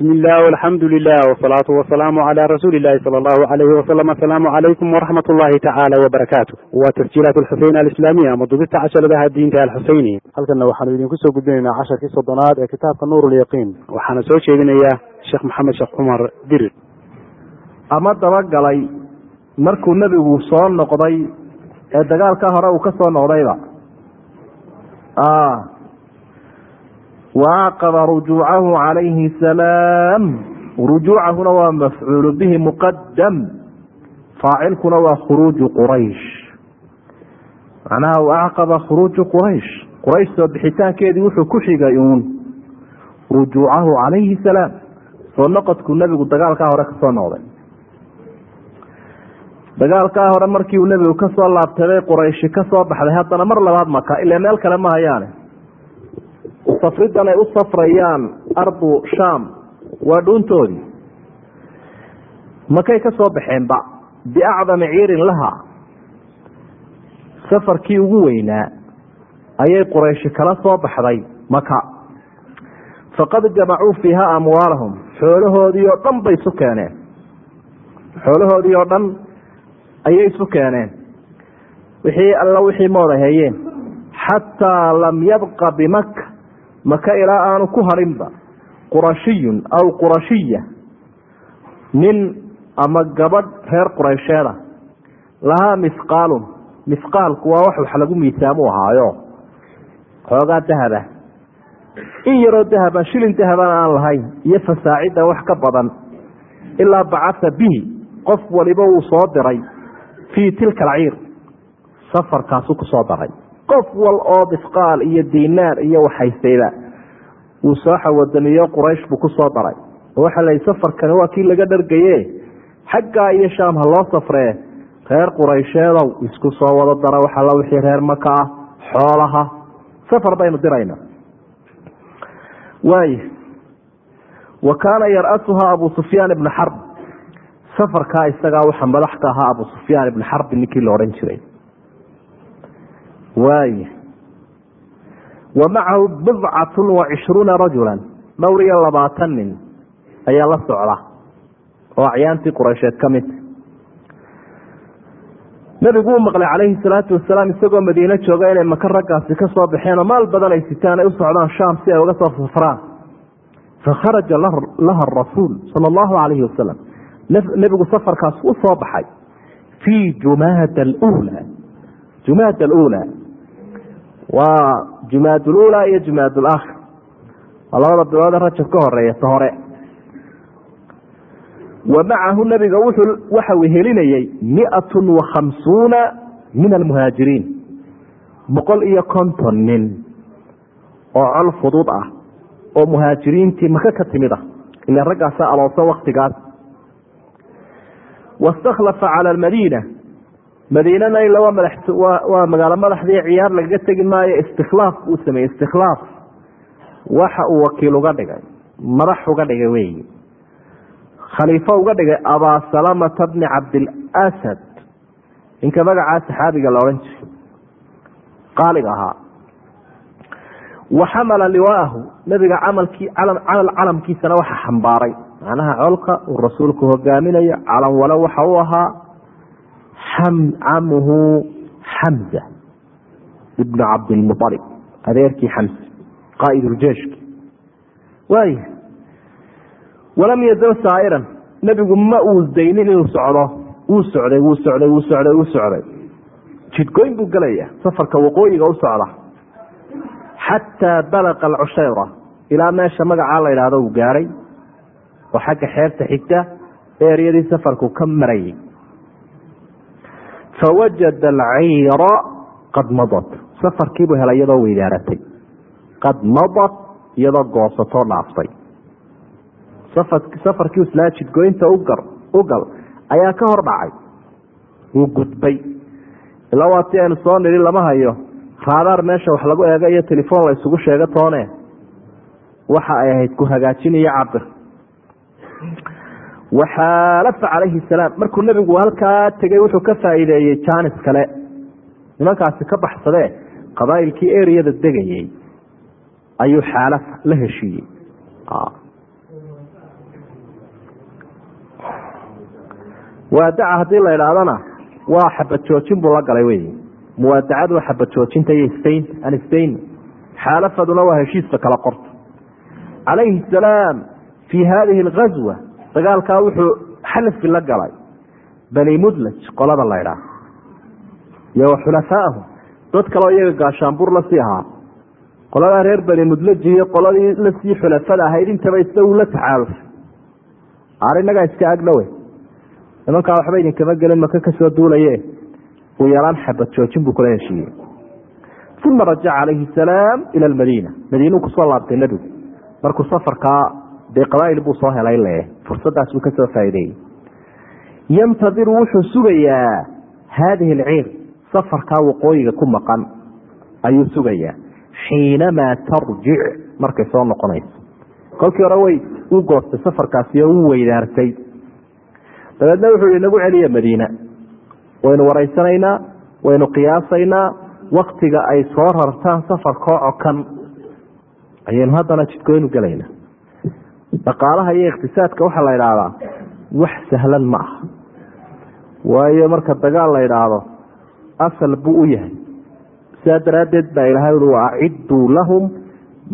bismi illah alxamdu lilah wsalaatu wasalaamu cala rasuuli illahi sala allahu alayhi wasalam asalaamu calaykum waraxmat ullahi tacaala wabarakaatu waa tasjiilaat alxuseyn alislaamiya ama dubista casharadaha diinta alxuseyni halkanna waxaanu idinku soo gudbinaynaa casharkii soddonaad ee kitaabka nuur lyaqiin waxaana soo jeedinayaa sheekh maxamed sheekh cumar dirir ama dabagalay markuu nebigu soo noqday ee dagaalka hore uu ka soo noqdayba waaqaba rujuucahu calayhi salaam rujuucahuna waa mafcuulu bihi muqadam faacilkuna waa khuruuju quraysh macnaha waaqaba khuruuju quraysh quraysh soo bixitaankeedii wuxuu ku xigay uun rujuucahu calayhi salaam soo noqodkuu nebigu dagaalkaa hore ka soo noqday dagaalkaa hore markii uu nebigu ka soo laabtaday qurayshi ka soo baxday haddana mar labaad maka ilaa meel kale ma hayaane safridan ay u safrayaan ardu sham waa dhuuntoodii makay ka soo baxeenba biacdami ciirin laha safarkii ugu weynaa ayay qurayshi kala soo baxday maka faqad jamacuu fiiha amwaalahum xoolahoodii oo dhan bay isu keeneen. Xoolahoodii oo dhan ayay isu keeneen. Wixii alla wixii mooda hayeen xataa lam yabqa bimaka maka ilaa aanu ku harinba qurashiyun aw qurashiya nin ama gabadh reer quraysheeda lahaa misqaalun misqaalku waa wax wax lagu miisaamu ahaayo. Xoogaa dahaba in yaroo dahaba shilin dahabana aan lahayn iyo fasaacidda wax ka badan ilaa bacasa bihi qof waliba wuu soo diray fii tilka alciir safarkaasu ku soo daray qof wal oo misqaal iyo dinaar iyo waxhaystayba wuu soo xawadamiyo quraysh buu ku soo daray. Waxa la safarkani waa kii laga dhargaye xaggaa iyo shaam ha loo safree reer quraysheedow isku soo wada dara waxalla wixii reer maka ah xoolaha. Safar baynu dirayna. Waay. Wa kaana yar-asuhaa abu sufyaan ibnu xarb safarkaa isagaa waxa madax ka ahaa abu sufyaan ibnu xarbi ninkii la odhan jiray waay wa macahu bidcatun wa cishruuna rajulan. Dhowr iyo labaatan nin ayaa la socda oo acyaantii quraysheed ka midta nebigu uu maqlay calayhi salaatu wasalaam isagoo madiine jooga inay maka raggaasi ka soo baxeen oo maal badan ay sitaan ay u shaam si ay uga soo safraan fakharaja laha arasuul sala allahu calayhi wasalam nebigu safarkaas u soo baxay fii jumaada alula jumaada alula waa jumaad ulula iyo jumaad ulaakhir waa labada bilood rajab ka horreeya ta hore. Wa macahu nabiga waxa uu helinayay miatun wa khamsuuna min almuhaajiriin boqol iyo konton nin oo col fudud ah oo muhaajiriintii maka ka timid ah. Ila raggaasa aloosa waktigaas wastakhlafa cala almadiina madiinana ila waa magaalo madaxdii ciyaar lagaga tegi maayo istikhlaaf uu sameeyey istikhlaaf waxa uu wakiil uga dhigay madax uga dhigay weyi khaliifo uga dhigay abaa salamata bni cabdilasad ninka magacaa saxaabiga la odhan jiray. Qaaliga ahaa. Wa liwaahu nabiga camalkii calamkiisana waxa xambaaray. Macnaha colka uu rasuulku hogaaminayo calan wale waxa u ahaa camuhu xamza ibnu cabdilmualib adeerkii xamse qaaiduljeeshki waay walam yazal saa'iran nebigu ma uu daynin inuu socdo wuu socday wuu socday wuu socday wuu socday jidgoyn buu gelaya safarka waqooyiga u socda xataa balaqa alcushayra ilaa meesha magacaa la idhaahdo uu gaadhay oo xagga xeebta xigta eeryadii safarku ka marayay fawajada alcayra qad madat safarkiibuu helay iyadoo weydaaratay qad madat iyadoo goosatoo dhaaftay safarkii islaa jidgoynta ugar ugal ayaa ka hor dhacay wuu gudbay ilaa waa ti aynu soo nidhi lama hayo raadaar meesha wax lagu eego iyo telefoon la isugu sheego toone waxa ay ahayd ku hagaajin iyo cabir waxaalafa calayhi salaam markuu nebigu halkaa tegey wuxuu ka faa'iideeyey jaanis kale nimankaasi ka baxsadee qabaa'ilkii eriyada degayey ayuu xaalafa la heshiiyey waadaca haddii la idhaahdana waa xabad joojin buu la galay wey muwaadacadu waa xabad joojinta iyo istaynta aan istayni xaalafaduna waa heshiiska kala qorta calayhi salaam fii haadihi alghaswa dagaalkaa wuxuu xalfi la galay bani mudlaj qolada la ydhaah iyo wa xulafaahum dad kaleo iyaga gaashaanbuur la sii ahaa. Qoladaa reer bani mudlaji iyo qoladii la sii xulafada ahayd intaba isna uu la taxaalufay aar inagaa iska agdhowe nimankaa waxba idinkama gelin maka ka soo duulaye uu yaraan xabad joojin buu kula heshiiyey. Uma rajaca calayhi salaam ila lmadiina madiinuu ku soo laabtay nebigu markuu safarkaa dee qabaail buu soo helay le. Fursadaas buu ka soo faa'ideeyey yantadiru wuxuu sugayaa haadihi alciir safarkaa waqooyiga ku maqan. Ayuu sugayaa. Xiinamaa tarjic. Markay soo noqonayso. Kolkii hore way u goostay safarkaasi oo u weydaartay. Dabeedna wuxuu yihi nagu celiya madiina. Waynu waraysanaynaa waynu qiyaasaynaa waktiga ay soo rartaan safarkoo cokan ayaynu haddana jidkooynu gelayna dhaqaalaha iyo iqtisaadka waxaa la idhaahdaa wax sahlan ma aha. Waayo marka dagaal la idhaahdo asal buu u yahay. Sidaa daraaddeed baa ilahay ui waacidduu lahum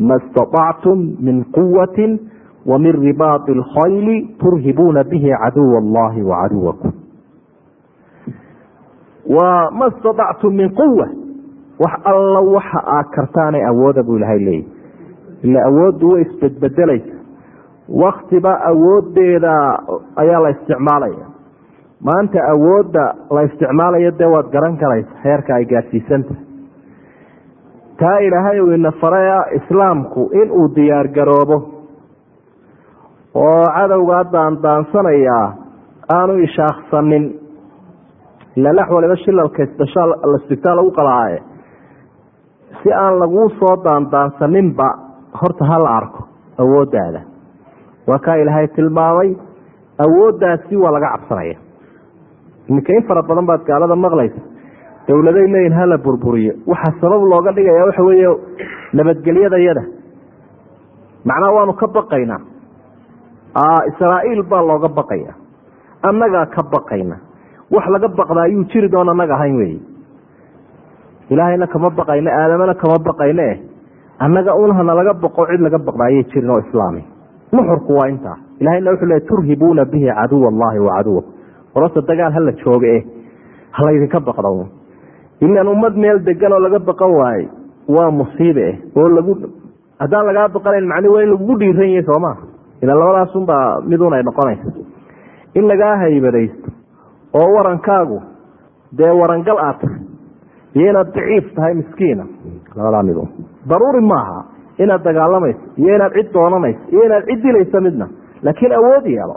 ma istaطactum min quwatin wa min ribaadi اlkhayli turhibuuna bihi caduw allahi wacaduwakum wa ma istaactum min quwa wax alla waxa aad kartaanay awooda buu ilahay leeyahy ila awooddu way isbedbedelaysa waktiba awoodeeda ayaa la isticmaalaya. Maanta awoodda la isticmaalayo dee waad garan karaysa heerka ay gaadhsiisantahay taa ilaahay uu ina faray islaamku inuu diyaar garoobo. Oo cadowgaa daandaansanayaa aanu ishaaksanin ila lax waliba shilalka isbitaal lagu qalaaye. Si aan laguu soo daandaansaninba horta ha la arko awooddaada waa kaa ilaahay tilmaamay awooddaasi waa laga cabsanaya. Iminka in fara badan baad gaalada maqlaysa. Dowladay leeyihiin hala burburiyo. Waxaa sabab looga dhigaya waxa weeye nabadgelyadayada macnaha waanu ka baqaynaa. Israa'iil baa looga baqaya. Annagaa ka baqayna. Wax laga baqdaa ayuu jiri doon annaga ahayn wey ilaahayna kama baqayno aadamana kama baqayno eh annaga unhana laga baqo cid laga baqda ayay jirin oo islaami nuxurku waa intaa. Ilahayna wuxuu le turhibuuna bihi caduw allahi wa caduwakum horota dagaal hala jooga eh halaydinka baqda ilaan ummad meel degan oo laga baqan waaye waa musiibe eh oo lagu haddaan lagaa baqanayn macni waa in lagugu dhiiran yahay sooma ila labadaasunbaa midun ay noqonaysa. In lagaa haybadaysto oo warankaagu dee warangal aad tahay iyo inaad daciif tahay miskiina labadaa midun daruuri maaha inaad dagaalamayso iyo inaad cid doonanayso iyo inaad cid dilayso midna. Laakiin awood yeelo.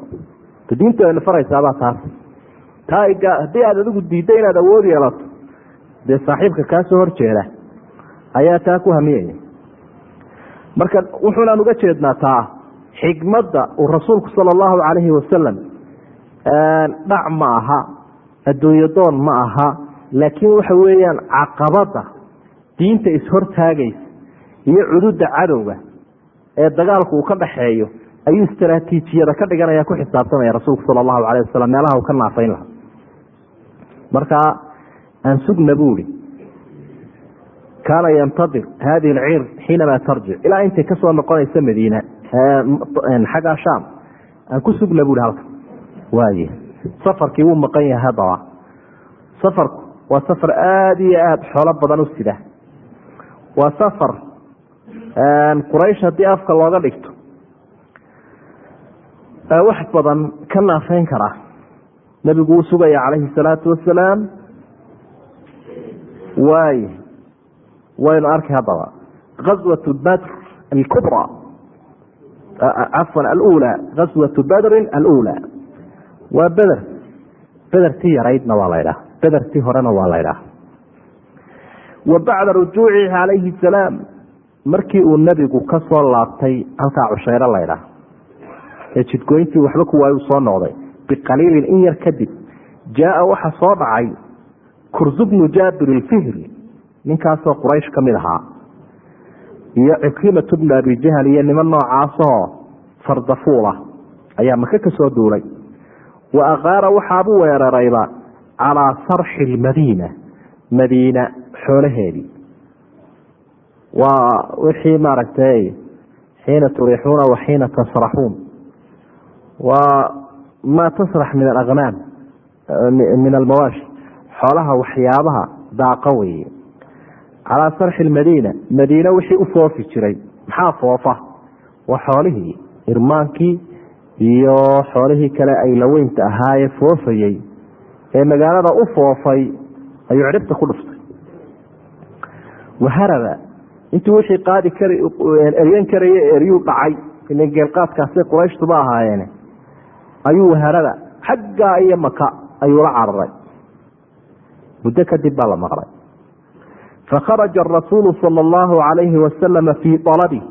Diintu aynu faraysaabaa taas. Taa haddii aad adigu diidda inaad awood yeelato dee saaxiibka kaa soo horjeeda ayaa taa ku hamiyaya. Marka wuxuunaan uga jeednaa taa xikmadda uu rasuulku sala allahu calayhi wasalam dhac ma aha adduunyo doon ma aha laakiin waxa weeyaan caqabada diinta ishortaagaysa iyo cududda cadowga ee dagaalku uu ka dhaxeeyo ayuu istaraatiijiyada ka dhiganaya ku xisaabtamaya rasuulku sala allahu calayh wasalam meelaha uu ka naafayn lahaa. Markaa aan sugna buuri kaana yantadir hadihi alcir xiinamaa tarjic. Ilaa intay ka soo noqonaysa madiina xaggaa shaam. Aan ku sugna buuri halka waaye safarkii wuu maqan yahay haddaba safarku waa safar aada iyo aada xoolo badan u waa safar quraysh haddii afka looga dhigto wax badan ka naafeyn karaa nebigu wuu sugaya calayhi salaatu wasalaam waay waynu arkay haddaba. Gaswatu badr alkubra. Cafwan alula. Gaswatu badrin alula. Waa beder bedertii yaraydna waa la ydhaha bedertii horena waa la ydhaha wa bacda rujuucihi calayhi salaam markii uu nebigu ka soo laabtay halkaa cushayro la ydhaha ee jidgooyntii waxba ku waayu soo noqday. Biqaliilin in yar kadib jaaa waxa soo dhacay kursu bnu jaabir ilfihri ninkaasoo quraysh ka mid ahaa iyo cikrimatu bnu abi jahal iyo niman noocaasoo fardafuulah ayaa maka ka soo duulay. Wa aqaara waxaabu weerarayba calaa sarxi lmadiina madiina xoolaheedii waa wixii maaragtay xiina turixuuna wa xiina tasraxuun. Waa maa tasrax min alaqnaam min almawaashi xoolaha waxyaabaha daaqa weye calaa sarxi lmadiina madiine wixii u foofi jiray. Maxaa foofa? Waa xoolihii irmaankii iyo xoolihii kale ay laweynta ahaayee foofayey. Ee magaalada u foofay ayuu cidhibta ku dhuftay. Waharaba intii wixii qaadi kar eryan karaya eryuu dhacay ila geelqaadkaasay qurayshtuba ahaayeene ayuu waharaba xaggaa iyo maka ayuu la cararay muddo kadib baa la maqlay. Fakharaja arasuulu sala allahu calayhi wasalama fii alabi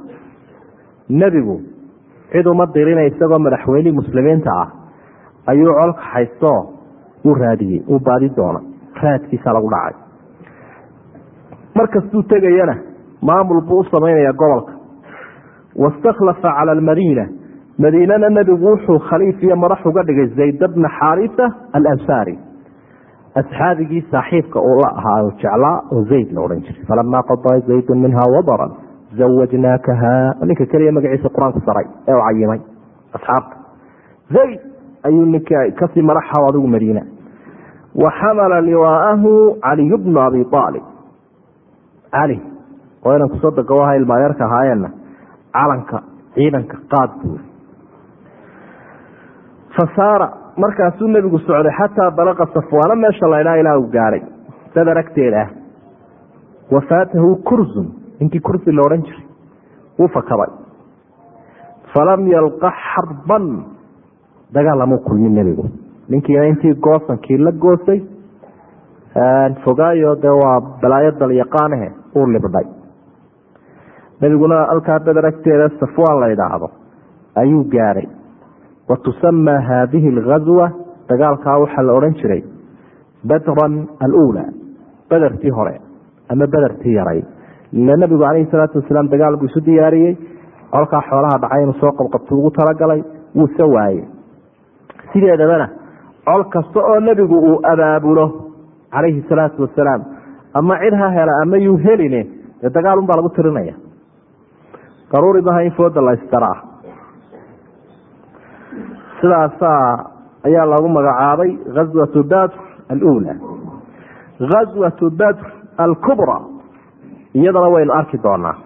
nebigu cid uma dirina isagoo madaxweynihii muslimiinta ah. Ayuu colka haysto uu raadiyey uu baadi doona raadkiisa lagu dhacay. Markastuu tegayana maamul buu u samaynaya gobolka. Wastakhlafa cala almadiina. Madiinana nebigu wuxuu khaliif iyo madax uga dhigay zayd bna xaarisa alansaari. Asxaabigii saaxiibka uu la ahaa oo jeclaa oo zayd la odhan jiray. Falamaa qadaa zaydun minha wadaran zawajnaakaha ninka keliya magaciisa qur'aanku saray ee u cayimay asxaabta zayd ayuu ninka ka sii madaxa adigu madiina. Wa xamala liwaaahu caliy bnu abi aalib cali oo inan ku soo dagawaha ilmaadeerka ahaayeenna calanka ciidanka qaad buuri fasaara markaasuu nebigu socday xataa balaqa safwaana meesha laydhaa ilaa uu gaadhay dad aragteeda ah. Wafaatahu kursun ninkii kursi la odhan jiray wuu fakaday falam yalqa xarban dagaal lamuu kulmin nebigu. Ninkiina intii goosankii la goosay fogaayo dee waa balaayo dalyaqaanahe uu libdhay nebiguna halkaa dad aragteeda safwaan la idhaahdo ayuu gaadhay wa tusamaa haadihi alghaswa dagaalkaa waxaa la odhan jiray badran aluula bedertii hore ama bedertii yaray. Ila nabigu calayhi salaatu wasalaam dagaal buu isu diyaariyey. Colkaa xoolaha dhacay inuu soo qabqabto ugu talagalay wuu se waayey. Sideedabana col kasta oo nebigu uu abaabulo calayhi salaatu wasalaam ama cid ha hela ama yuu heline dee dagaal unbaa lagu tirinaya daruuri maha in fooda la isdaraa sidaasaa ayaa lagu magacaabay ghaswatu badr alula. Ghaswatu badr alkubra iyadana waynu arki doonaa.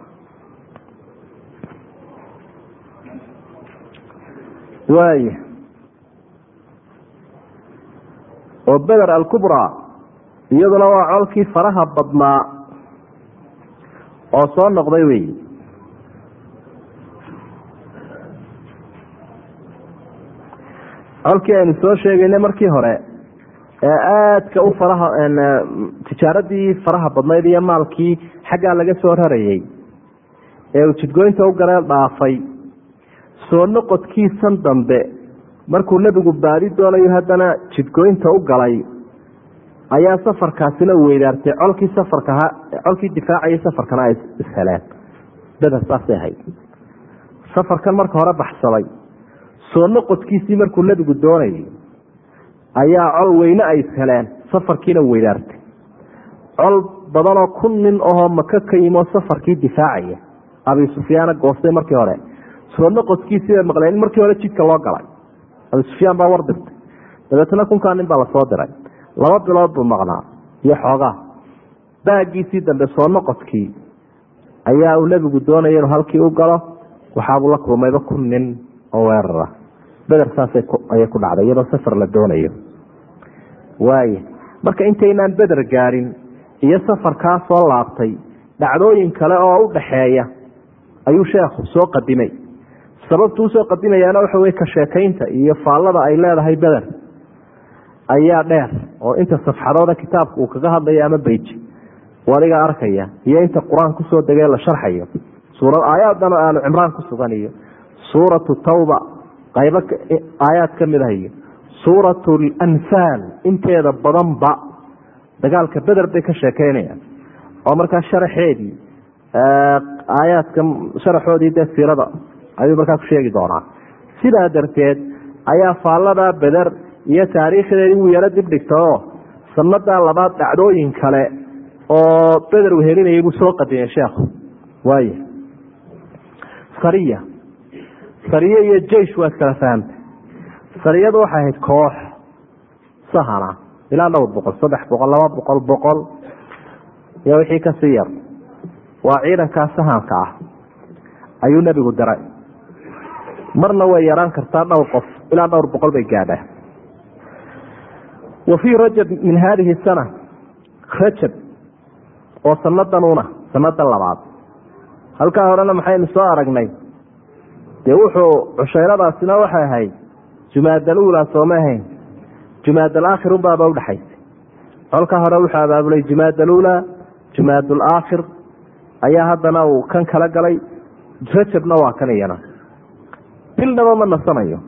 Waaya oo beder alkubra iyaduna waa colkii faraha badnaa oo soo noqday wey colkii aynu soo sheegaynay markii hore ee aadka u faraha tijaaradii faraha badnayd iyo maalkii xaggaa laga soo rarayey ee jidgoynta u gareel dhaafay soo noqodkiisan dambe markuu nebigu baadi doonayo haddana jidgoynta u galay ayaa safarkaasina weydaartay. Colkii safarkaha colkii difaacayay safarkana ay isheleen beder saasay ahayd. Safarkan marka hore baxsaday soo noqodkiisii markuu nebigu doonayay ayaa col weyne ay isheleen safarkiina weydaartay. Col badanoo kun nin ahoo maka ka yimoo safarkii difaacaya. Abi sufyaana goostay markii hore. Soo noqodkiisii bay maqleen in markii hore jidka loo galay. Abi sufyaan baa war dirtay. Dabeetna kunkaa nin baa la soo diray. Laba bilood buu maqnaa iyo xoogaa. Baagiisii dambe soo noqodkii ayaa uu nebigu doonaya inuu halkii u galo waxaabuu la kulmayba kun nin oo weerara beder saasay ayay ku dhacday iyadoo safar la doonayo. Waaya marka intaynaan beder gaadhin iyo safarkaa soo laabtay dhacdooyin kale oo u ayuu sheekhu soo qadimay. Sababtu u soo qadimayaana waxa wey ka iyo faallada ay leedahay beder ayaa dheer oo inta safxadooda kitaabka uu kaga hadlayo ama beji adiga arkaya iyo inta qur'aan ku soo degee la sharxayo. Suurad aayaaddan aanu cimraan ku iyo suuratu tawba qaybo aayaad ka mid ah suuratu lanfaal inteeda badanba dagaalka beder bay ka sheekeynayaan. Oo markaa sharaxeedii aayaadka sharaxoodii dee siirada ayuu markaa ku sheegi doonaa. Sidaa darteed ayaa faallada beder iyo taariikhdeedii wuu yaro dib dhigtao sanadaa labaad dhacdooyin kale oo beder wehelinayay buu soo qadimay sheekhu waay sariya sariye iyo jeish waad kala fahamtay. Sariyadu waxay ahayd koox sahana ilaa dhowr boqol saddex boqol laba boqol boqol iyo wixii ka sii yar. Waa ciidankaa sahanka ah ayuu nebigu diray marna way yaraan kartaa dhowr qof ilaa dhowr boqol bay gaadhaa wa fii rajab min haadihi sana rajab oo sanadanuna sanadan labaad. Halkaa horena maxaynu soo aragnay dee wuxuu cushayradaasina waxay ahayd jumaadalula sooma ahayn. Jumaadalaakhir unbaaba udhaxaysay colka hore wuxuu abaabulay jumaadalula jumaadulaakhir ayaa haddana uu kan kala galay rajabna waa kan iyana. Bilnaba ma nasanayo.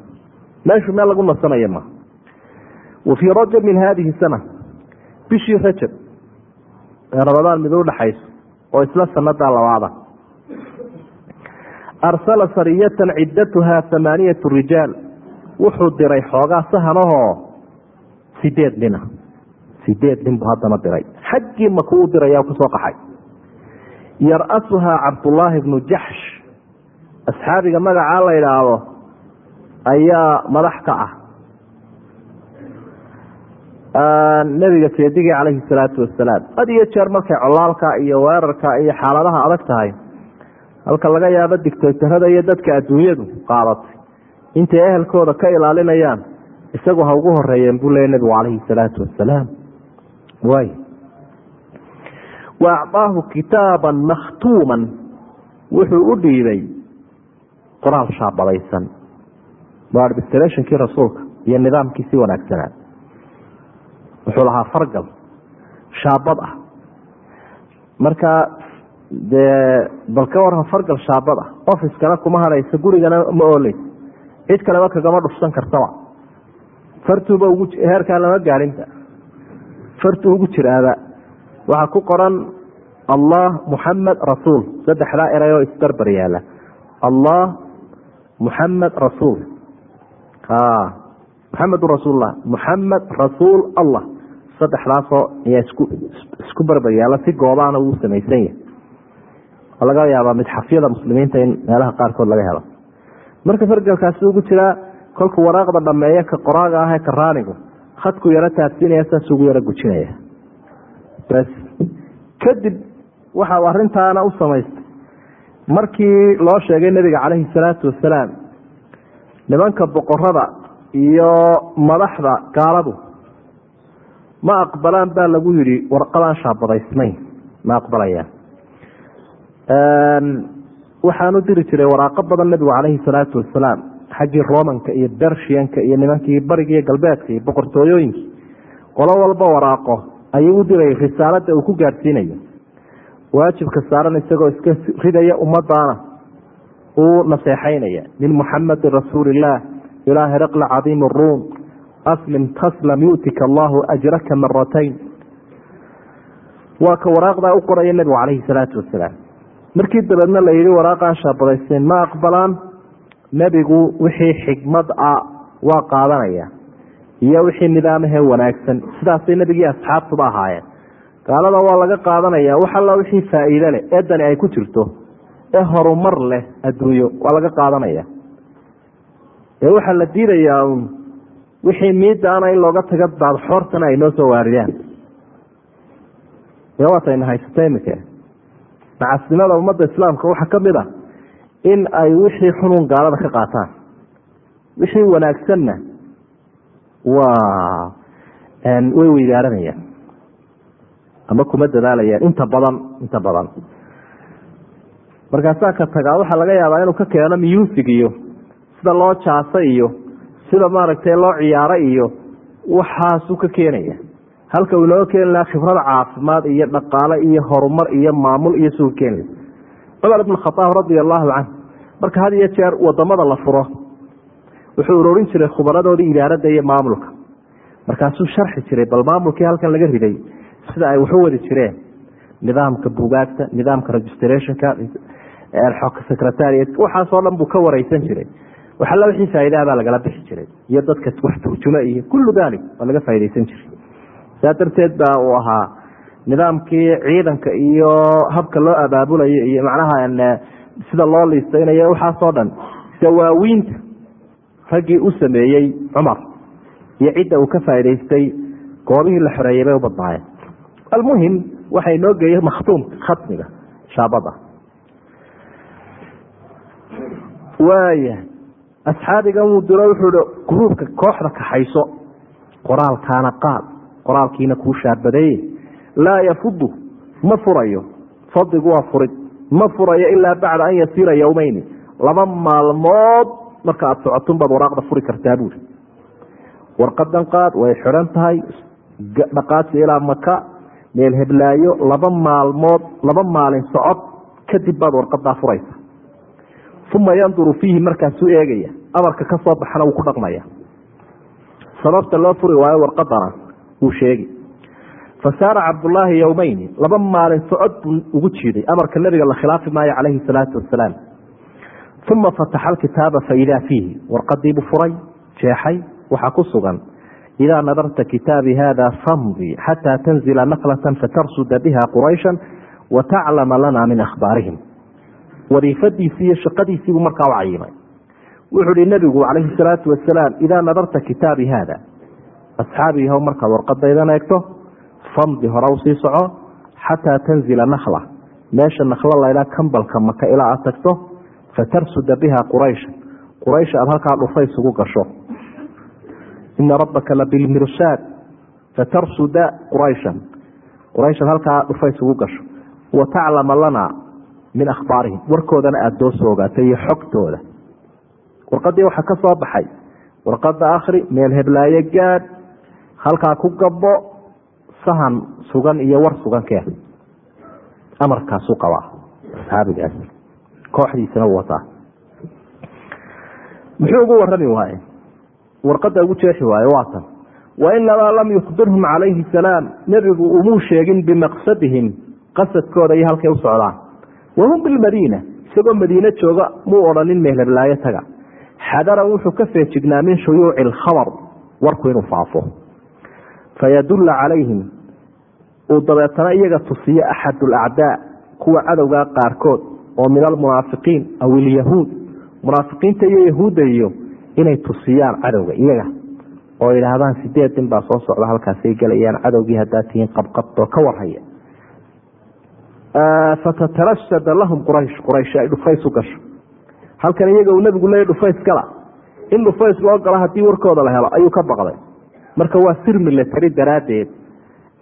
Meeshu meel lagu nasanayo ma. Wa fii rajab min haadihi sana bishii rajab. Ee ramadaan mid udhaxayso oo isla sanadaa labaada arsala sariyatan ciddatuhaa hamaaniyatu rijaal. Wuxuu diray xoogaa sahanahoo sideed nina sideed nin buu haddana diray. Xaggii maku u diraya ku soo qaxay. Yar-asuhaa cabdullaahi bnu jaxsh asxaabiga magacaa la idhaahdo ayaa madax ka ah. Nebiga seedigii calayhi salaatu wasalaam had iyo jeer markay colaalka iyo weerarka iyo xaaladaha adag tahay halka laga yaabo digtootarada iyo dadka adduunyadu qaadatay intay ehelkooda ka ilaalinayaan isagu ha ugu horeeyeen buu leeya nebigu calayhi salaatu wasalaam waay wa acdaahu kitaaban makhtuuman wuxuu u dhiibay qoraal shaabadaysan waa administrationkii rasuulka iyo nidaamkiisii wanaagsanaa wuxuu lahaa fargal shaabad ah. Marka dee bal ka waran fargal shaabad ah officekana kuma hadhaysa gurigana ma ooleysa cid kaleba kagama dhufsan kartaba. Fartuuba heerkaa lama gaarinta. Fartuu ugu jiraaba waxaa ku qoran allah muxamed rasuul. Saddexdaa eray oo isbarbar yaalla allah muxamed rasuul. Muxamedun rasuullah muxamed rasuul allah. Saddexdaasoo ayaa isku isku barbar yaalla si goobaana uu samaysan yahay laga yaabaa midxafyada muslimiinta in meelaha qaarkood laga helo. Marka fargalkaasi ugu jiraa kolkuu waraaqda dhameeyo ka qoraaga ah ee karaanigu khadku yaro taabsinaya saas ugu yaro gujinaya. Bas kadib waxa uu arintaana u samaystay markii loo sheegay nebiga calayhi salaatu wasalaam nimanka boqorada iyo madaxda gaaladu ma aqbalaan baa lagu yidhi warqadaan shaabadaysnayn ma aqbalayaan waxaanu diri jiray waraaqo badan nebigu calayhi salaatu wasalaam xaggii romanka iyo bershianka iyo nimankii bariga iyo galbeedka iyo boqortooyooyinkii qolo walba waraaqo ayuu u diray risaalada uu ku gaadhsiinayo. Waajibka saaran isagoo iska ridaya ummadaana uu naseexaynaya min muxamedin rasuulillaah ilaa heraqla cadiim ruum aslim taslam yu'tika allahu ajraka maratayn waa ka waraaqdaa u qoraya nebigu calayhi salaatu wasalaam markii dabeedna la yihi waraaqaan shaabadaysteen ma aqbalaan? Nebigu wixii xikmad ah waa qaadanaya iyo wixii nidaamahee wanaagsan. Sidaasay nebigii asxaabtuba ahaayeen. Gaalada waa laga qaadanaya wax alla wixii faa-iide leh ee dani ay ku jirto. Ee horumar leh adduunyo waa laga qaadanaya. Ee waxaa la diidayaa un wixii miidaana in looga taga daadxoortana ay noo soo waaridaan ee waatayna haysata nacasnimada ummadda islaamka waxaa ka mid a in ay wixii xunun gaalada ka qaataan. Wixii wanaagsanna waa way weydaaranayaan ama kuma dadaalayaan. Inta badan inta badan. Markaasaa ka tagaa waxaa laga yaabaa inuu ka keeno music iyo sida loo jaaso iyo sida maaragtay loo ciyaaro iyo waxaasuu ka keenaya halka uu inooga keeni lahaa khibrada caafimaad iyo dhaqaale iyo horumar iyo maamul iyo suu keeni cumar ibn khadaab radia allahu canh marka had iyo jeer waddamada la furo wuxuu urorin jiray khubaradoodii idaaradda iyo maamulka. Markaasuu sharxi jiray bal maamulkii halkan laga riday sida ay waxu wadi jireen nidaamka bugaagta nidaamka registrationka secretariat waxaasoo dhan buu ka wareysan jiray. Waxalla wixii faa'idaha baa lagala bixi jiray iyo dadka wax turjumo iyo kullu dalik waa laga faa'idaysan jiray saa darteed baa uu ahaa nidaamkii ciidanka iyo habka loo abaabulayo iyo macnaha sida loo liistaynayo waxaasoo dhan. Dawaawiinta raggii u sameeyey cumar iyo cidda uu ka faa'idaystay goobihii la xoreeyey bay u badnaayeen almuhim waxay noo geeyey makhtuumka khatmiga shaabada. Waaya asxaabigan wuu diro wuxuu hi gruubka kooxda kaxayso qoraalkaana qaad qoraalkiina kuu shaabadeeye laa yafudu ma furayo. Fadligu waa furid. Ma furayo ilaa bacda an yasiira yowmeyni laba maalmood marka aada socotunbaad waraaqda furi kartaa buuri warqadan qaad way xidhan tahay. Dhaqaasi ilaa maka meel heblaayo laba maalmood laba maalin socod kadib baad warqadaa furaysa uma yanduru fiihi markaasuu eegaya. Amarka ka soo baxana wuu ku dhaqmaya. Sababta loo furi waayo warqadana wuu sheegi fasaara cabdullaahi yowmeyni laba maalin socod buu ugu jiiday amarka nabiga la khilaafi maayo calayhi salaatu wasalaam uma fataxa alkitaaba faidaa fiihi warqadiibuu furay jeexay waxaa ku sugan idaa nadarta kitaabi hada famdi xataa tanzila naklatan fatarsuda biha qurayshan wataclama lana min akhbaarihim. Wadiifadiisii iyo shaqadiisiibuu markaa u cayimay wuxuu hi nabigu calayhi salaatu wasalaam idaa nadarta kitaabi haada asxaabi yahow markaad warqadaydan eegto famdi hore u sii soco xataa tanzila nakla meesha naklo laydhaa kambalka maka ilaa aad tagto fatarsuda biha quraysha quraysh aada halkaa dhufa isugu gasho ina rabbaka labilmirsaad fatarsuda qurayshan qurayshaad halkaa dhufa isugu gasho wataclama lana min akhbaarihim warkoodana aada doo ogaatay iyo xogtooda warqadii waxaa ka baxay warqada akhri meel heblaayo gaadh halkaa ku gabo sahan sugan iyo war sugan keen. Amarkaasu qabaa asxaabigaas kooxdiisana wataa. Muxuu ugu warami waaye? Warqada ugu jeexi waaye waa tan. Wainamaa lam yukhbirhum calayhi salaam. Nebigu umuu sheegin bimaqsadihim qasadkooda iyo halkay u wahum bilmadiina isagoo madiine jooga muu odhanin meelheblaayo taga. Xadaran wuxuu ka feejignaa min shuyuuci alkhabar warku inuu faafo fayadulla calayhim uu dabeetana iyaga tusiyo axad alacdaa kuwa cadowgaa qaarkood oo min almunaafiqiin aw ilyahuud. Munaafiqiinta iyo yahuudda iyo inay tusiyaan cadowga iyaga oo yidhaahdaan sideed nin baa soo socda halkaasay gelayaan cadowgii haddaa tihiin qabqabtoo ka warhaya. Fatatarashada lahum quraysh quraysh ay dhufays u gasho. Halkan iyaga uu nabigu leeya dhufays gala in dhufays loo galo haddii warkooda la helo ayuu ka baqday marka waa sir milatari daraaddeed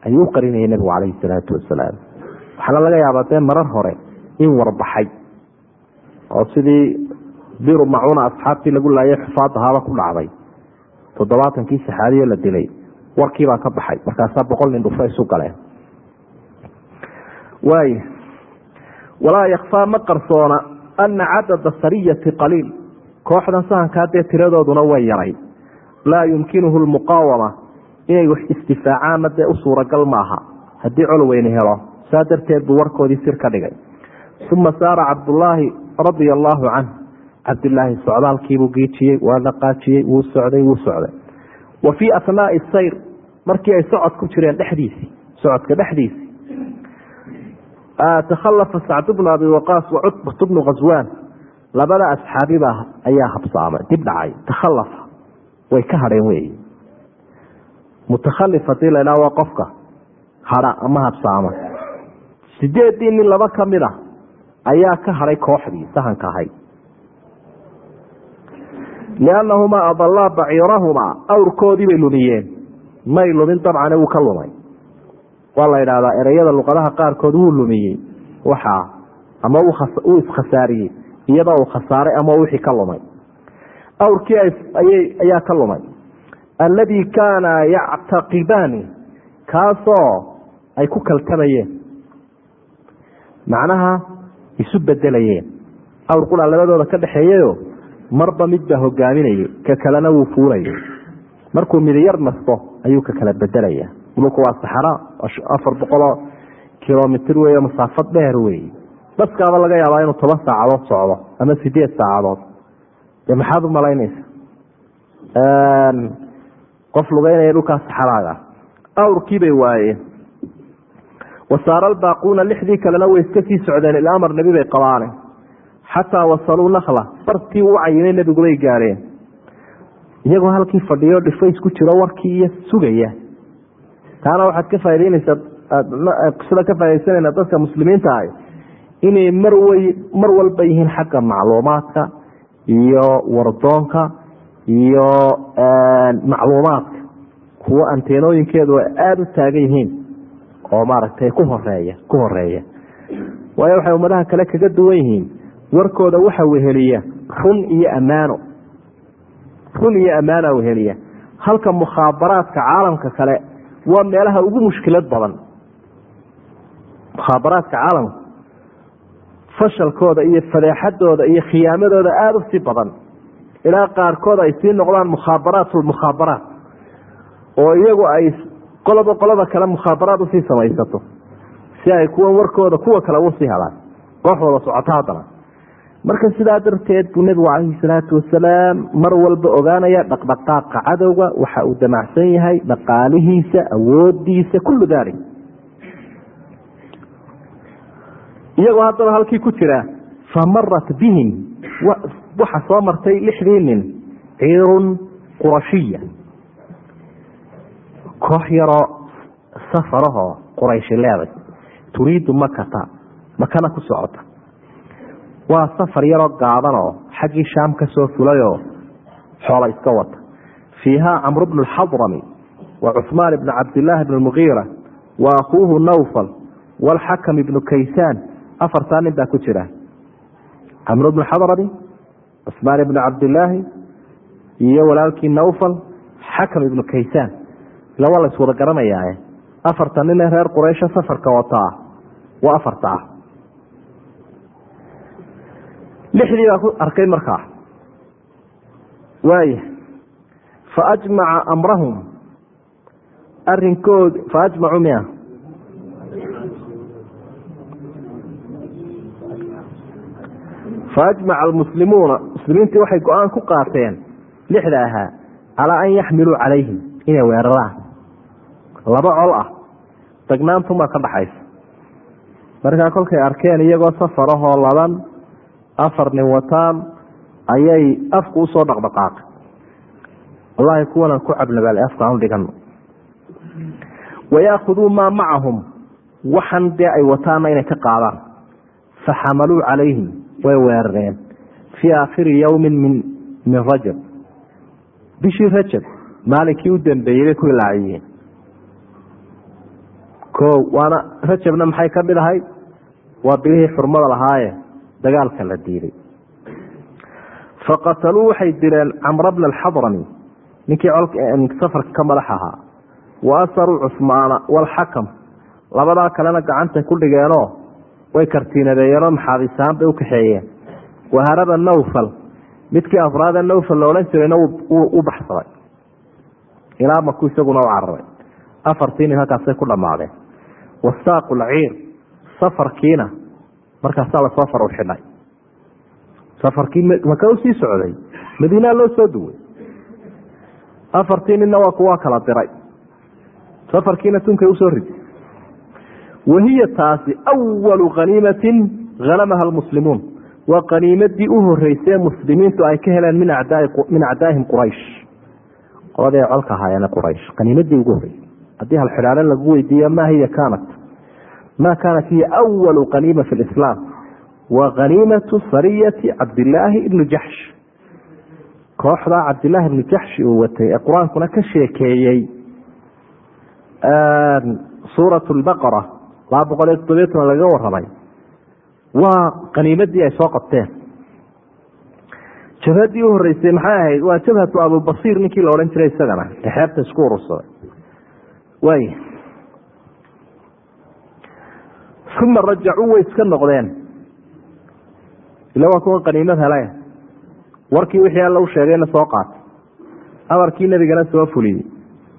ayuu qarinayay nabigu calayhi salaatu wasalaam. Waxaana laga yaabaa dee marar hore in warbaxay oo sidii biru macuuna asxaabtii lagu laayay xufaad ahaaba ku dhacday. Toddobaatankii saxaabiyo la dilay warkiibaa ka baxay markaasaa boqol nin dhufays u galeen waay walaa yakfaa ma qarsoona ana cadada sariyati qaliil. Kooxdan sahankaa dee tiradooduna way yaray laa yumkinuhu lmuqaawama inay wax istifaacaanna dee u suuragal maaha. Haddii col weyne helo saa darteed buu warkoodii sir ka dhigay. Uma saara cabdullaahi radia allaahu canh cabdilaahi socdaalkiibuu giijiyey waa dhaqaajiyey wuu socday wuu socday. Wa fii asnaai sayr markii ay socod ku jireen dhexdiisii socodka dhexdiisii takhalafa sacd bnu abi waqaas wa cutbat bnu khaswaan labada asxaabiba ayaa habsaamay dib dhacay takhalafa way ka hadheen wey mutakhalif haddii laydhaha waa qofka hadha ama habsaama sideedii nin laba ka mid a ayaa ka hadhay kooxdii sahanka ahayd liannahumaa adallaa baciirahumaa awrkoodii bay lumiyeen. May lumin dabcan wuu ka lumay. Waa la idhaahdaa ereyada luqadaha qaarkood wuu lumiyey. Waxaa ama uu iskhasaariyey iyadoo uu khasaaray ama wixii ka lumay awrkii ayaa ka lumay. Alladii kaana yactaqibaani kaasoo ay ku kaltamayeen. Macnaha isu bedelayeen awr qura labadooda ka dhexeeyayo marba mid baa hogaaminayay ka kalena wuu fuulayay markuu midiyar nasto ayuu ka kala bedelaya dhulku waa saxara afar boqoloo kilomitr wey masaafad dheer wey baskaaba laga yaabaa inuu toban saacadood socdo ama sideed saacadood dee maxaad u malaynaysa qof lugeynaya dhulkaas saxaraaga awrkii bay waayeen wasaara albaaquuna lixdii kalena way iska sii socdeen ilaa amar nebi bay qabaane. Xataa wasaluu nakla bartii u cayinay nebigubay gaadheen iyagoo halkii fadhiyo dhifays ku jiro warkii iyo sugaya. Taana waxaad ka faaideyneysaa sida ka faaiideysanayna dadka muslimiinta ah inay mar way mar walba yihiin xagga macluumaadka iyo wardoonka iyo macluumaadka. Kuwo anteenooyinkeedu ay aada u taagan yihiin oo maaragtay ku horreeya ku horreeya waayo waxay ummadaha kale kaga duwan yihiin. Warkooda waxa weheliya run iyo ammaano run iyo ammaana weheliya halka mukhaabaraadka caalamka kale waa meelaha ugu mushkilad badan. Mukhaabaraadka caalamka fashalkooda iyo fadeexadooda iyo khiyaamadooda aada u sii badan. Ilaa qaarkood ay sii noqdaan mukhaabaraat lmukhaabaraat oo iyagu ay qoloba qolada kale mukhaabaraad u sii samaysato si ay kuwan warkooda kuwa kale u sii helaan koox wada socoto haddana. Marka sidaa darteed buu nebigu calayhi salaatu wasalaam mar walba ogaanaya dhaqdhaqaaqa cadowga waxa uu damacsan yahay dhaqaalihiisa awoodiisa kullu dalik iyagoo haddaba halkii ku jira famarat bihim waxa soo martay lixdii nin ciirun qurashiya. Koox yaroo safarahoo qurayshi leeday. Turiidu makata makana ku socota. Waa safar yaroo gaaban oo xaggii shaam ka soo fulayoo xoola iska wata. Fiihaa camru bnu lxadrami wa cuثmaan ibnu cabdilaahi bn mugiira wa akuuhu nawfal wاlxakam ibnu kaysaan afartaa nin baa ku jira. Camru bnu xadrami cuثmaan ibnu cabdilaahi iyo walaalkii nawfal xakam ibnu kaysaan ila waa la iswada garanayaa afarta nin ee reer quraysha safarka wataa waa afarta ah. Lixdii baa ku arkay markaa. Waaya faajmaca amrahum. Arinkood faajmacuu miya faajmaca almuslimuuna muslimiintii waxay go'aan ku qaateen lixda ahaa calaa an yaxmiluu calayhim inay weeraraan laba col ah dagnaantumaa ka dhaxaysa markaa kolkay arkeen iyagoo safarahoo laban afar nin wataan ayay afku u soo dhaqdhaqaaqay wallaahi kuwanan ku cabnabaal afka aan dhigano wayaakuduu maa macahum waxan dee ay wataana inay ka qaadaan faxamaluu calayhim way weerareen. Fii aakhiri yowmin min min rajab. Bishii rajab maalinkii u dambeeyey bay ku ilaaciyeen o waana rajabna maxay ka mid ahay waa bilihii xurmada lahaaye dagaalka la diiday. Faqataluu waxay dileen camra bna alxadrami ninkii safarka ka madax ahaa. Wa asaruu cusmaana walxakam labadaa kalena gacantay ku dhigeenoo way kartiinadeeyeenoo maxaabisahaan bay u kaxeeyeen. Waharaba nawfal midkii afraada nawfal la odhan jirayna u baxsaday. Ilaa maku isaguna u cararay. Afartii nin halkaasay ku dhammaadeen wasaaqu lciir safarkiina markaasaa la soo far u xidhay. Safarkii maka u sii socday madiinaa loo soo duway. Afartii ninna waa kuwa kala diray. Safarkiina tunkay u soo riday wahiya taasi awalu khaniimatin hanamaha almuslimuun waa qaniimadii u horeysee muslimiintu ay ka heleen min acdaahim quraysh qoladii ay colka ahaayeen quraysh qaniimadii ugu horeysay haddii halxidhaale lagu weydiiyo ma hiya kaanat ma kaanat hiya awalu qaniima fi lislaam wa khaniimatu sariyati cabdilaahi ibni jaxsh kooxdaa cabdilaahi ibni jaxshi uu watay ee qur'aankuna ka sheekeeyey suurat lbaqara laba boqol iyo toddobiyo toban laga waramay waa qaniimadii ay soo qabteen. Jabhadii u horeysay maxay ahayd? Waa jabhatu abubasiir ninkii la odhan jiray isagana ee xeebta isku urursaday. Waay uma rajacuu way iska noqdeen. Ila waa kuwa qaniimad hele warkii wixii alla u sheegayna soo qaatay. Amarkii nebigana soo fuliyey.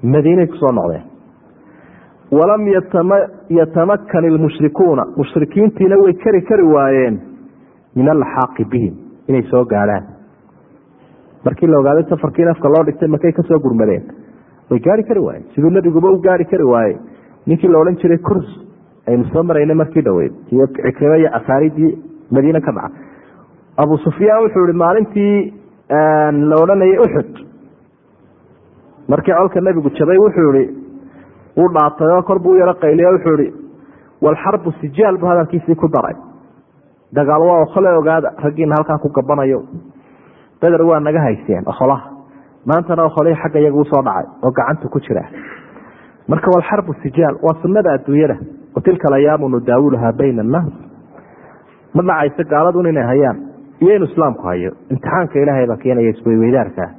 Madiinay ku soo noqdeen walam yatamakan ilmushrikuuna mushrikiintiina way kari kari waayeen min alxaaqi bihim. Inay soo gaadhaan. Markii la ogaaday safarkii nafka loo dhigtay markay ka soo gurmadeen? Way gaari kari waaye siduu nebiguba u gaari kari waaye ninkii la odhan jiray kurs aynu soo maraynay markii dhaweyd. Iyo cikrimo iyo casaaridii madiine ka dhaca abu sufyaan wuxuu ihi maalintii la odhanayay uxud markii colka nebigu jabay wuxuu ihi wuu dhaatay oo kor buu u yaro qayliya wuxuu ihi walxarbu sijaal buu hadalkiisii ku daray. Dagaal waa okole ogaada raggiina halkaa ku gabanayo. Beder waa naga hayseen okolaha maantana okolihii xagga iyaga u soo dhacay oo gacanta ku jira. Marka walxarbu sijaal waa sunada adduunyada. Watilka alayaamu nudaawuluhaa bayna annaas. Ma dhacayso gaaladun inay hayaan. Iyo inu islaamku hayo. Imtixaanka ilaahay baa keenaya isweyweydaarkaa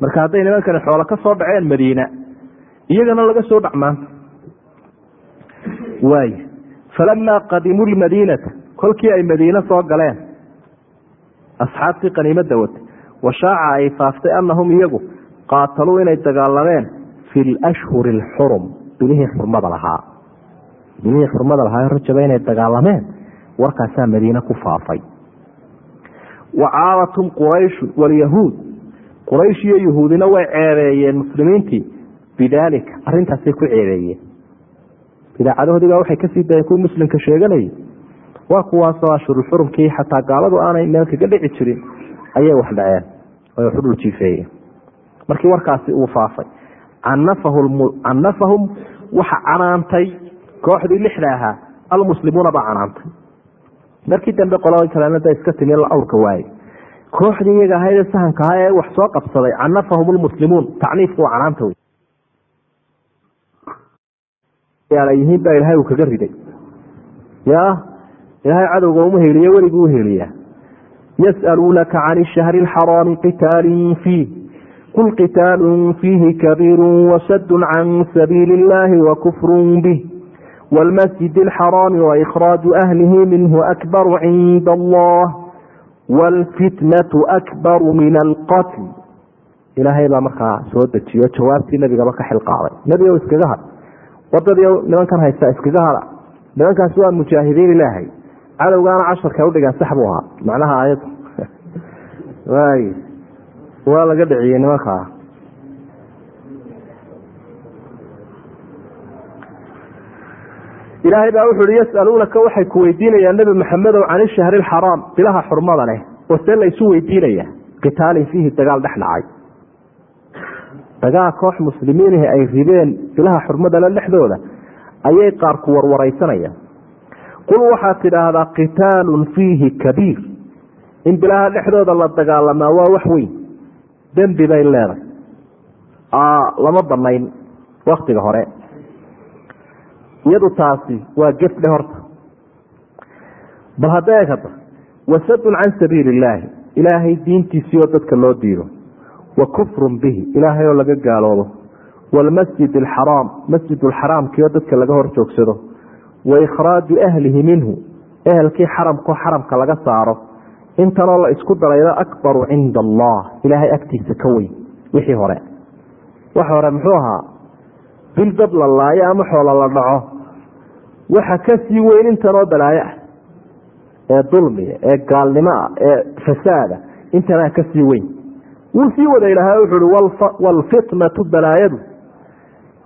marka hadday nimankani xoolo ka dhaceen madiina iyagana laga soo dhacmaanta waay. Falamaa qadimuu lmadiinata kolkii ay madiine soo galeen asxaabtii qaniimada watay washaaca ay faaftay anahum iyagu qaataluu inay dagaalameen fi lashhuri alxurum bilihii xurmada lahaa. Bilihii xurmada lahaa rajaba inay dagaalameen warkaasaa madiine ku faafay. Wa caadatum qurayshu walyahuud quraysh iyo yahuudina way ceebeeyeen muslimiintii bidaalika arintaasay ku ceebeeyeen idaacadahoodiibaa waxay ka sii dayeen kuwii muslimka sheeganayay. Waa kuwaasoo ashhurulxurumkii xataa gaaladu aanay meel kaga dhici jirin ayay wax dhaceen ay wax u dhul jiifeeyeen. Markii warkaasi uu faafay canafahum waxa canaantay kooxdii lixda ahaa almuslimuuna baa canaantay. Markii dambe qolada kalena da iska timi la awrka waaye. Kooxdii iyaga ahaydee sahanka ahaa ee wax soo qabsaday canafahum lmuslimuun tacniifku waa canaanta wey yihiin baa ilaahay uu kaga riday. Ya ilaahay cadowga uma heliye weliguu uheliyaa yas'aluunaka can ishahri alxaraami qitaalin fiih. Qul qitaalun fiihi kabiiru wasadun can sabiili illahi wakufrun bih. Wاlmasjid alxaraami waikhraaju ahlihi minhu akbaru cinda allah wاlfitnatu akbaru min alqatl. Ilaahay baa markaa soo dejiyo jawaabtii nebigaba ka xilqaaday nebigo iskaga had wadadii nimankan haysta iskaga hada nimankaasi waa mujaahidiin ilaahay. Cadowgaana casharka udhigaan sax buu ahaa. Macnaha waay. Waa laga dhiciyey nimankaa ilaahay baa wuxu uhi yasaluunaka waxay ku weydiinayaan nebi maxamedow can ishahri alxaraam bilaha xurmada leh oo see la weydiinaya qitaalin fiihi dagaal dhex dhacay dagaal koox muslimiinihi ay rideen bilaha xurmadale dhexdooda ayay qaar ku warwareysanayaan qul waxaad tidhaahdaa qitaalun fiihi kabiir. In bilaha dhexdooda la dagaalamaa waa wax weyn. Dembi bay leedahay. Lama banayn waktiga hore. Iyadu taasi waa gefdhe horta. Bal hadda eeg wasadun can sabiili illaahi ilaahay diintiisii oo dadka loo diido wa kufrun bihi ilaahay oo laga gaaloobo. Waalmasjid alxaraam masjid alxaraamkii oo dadka laga hor joogsado. Wa ikhraaju ahlihi minhu ehelkii xaramkao xaramka laga saaro. Intanoo la isku daraydo akbaru cinda allah ilaahay agtiisa ka weyn wixii hore. Wax hore muxuu ahaa bil dad la laayo ama xoolo la dhaco. Waxa ka sii weyn intanoo balaayo ah ee dulmiga ee gaalnimoa ee fasaada intanaa ka sii weyn wuu sii wada ilaahay wuxu uhi waalfitnatu balaayadu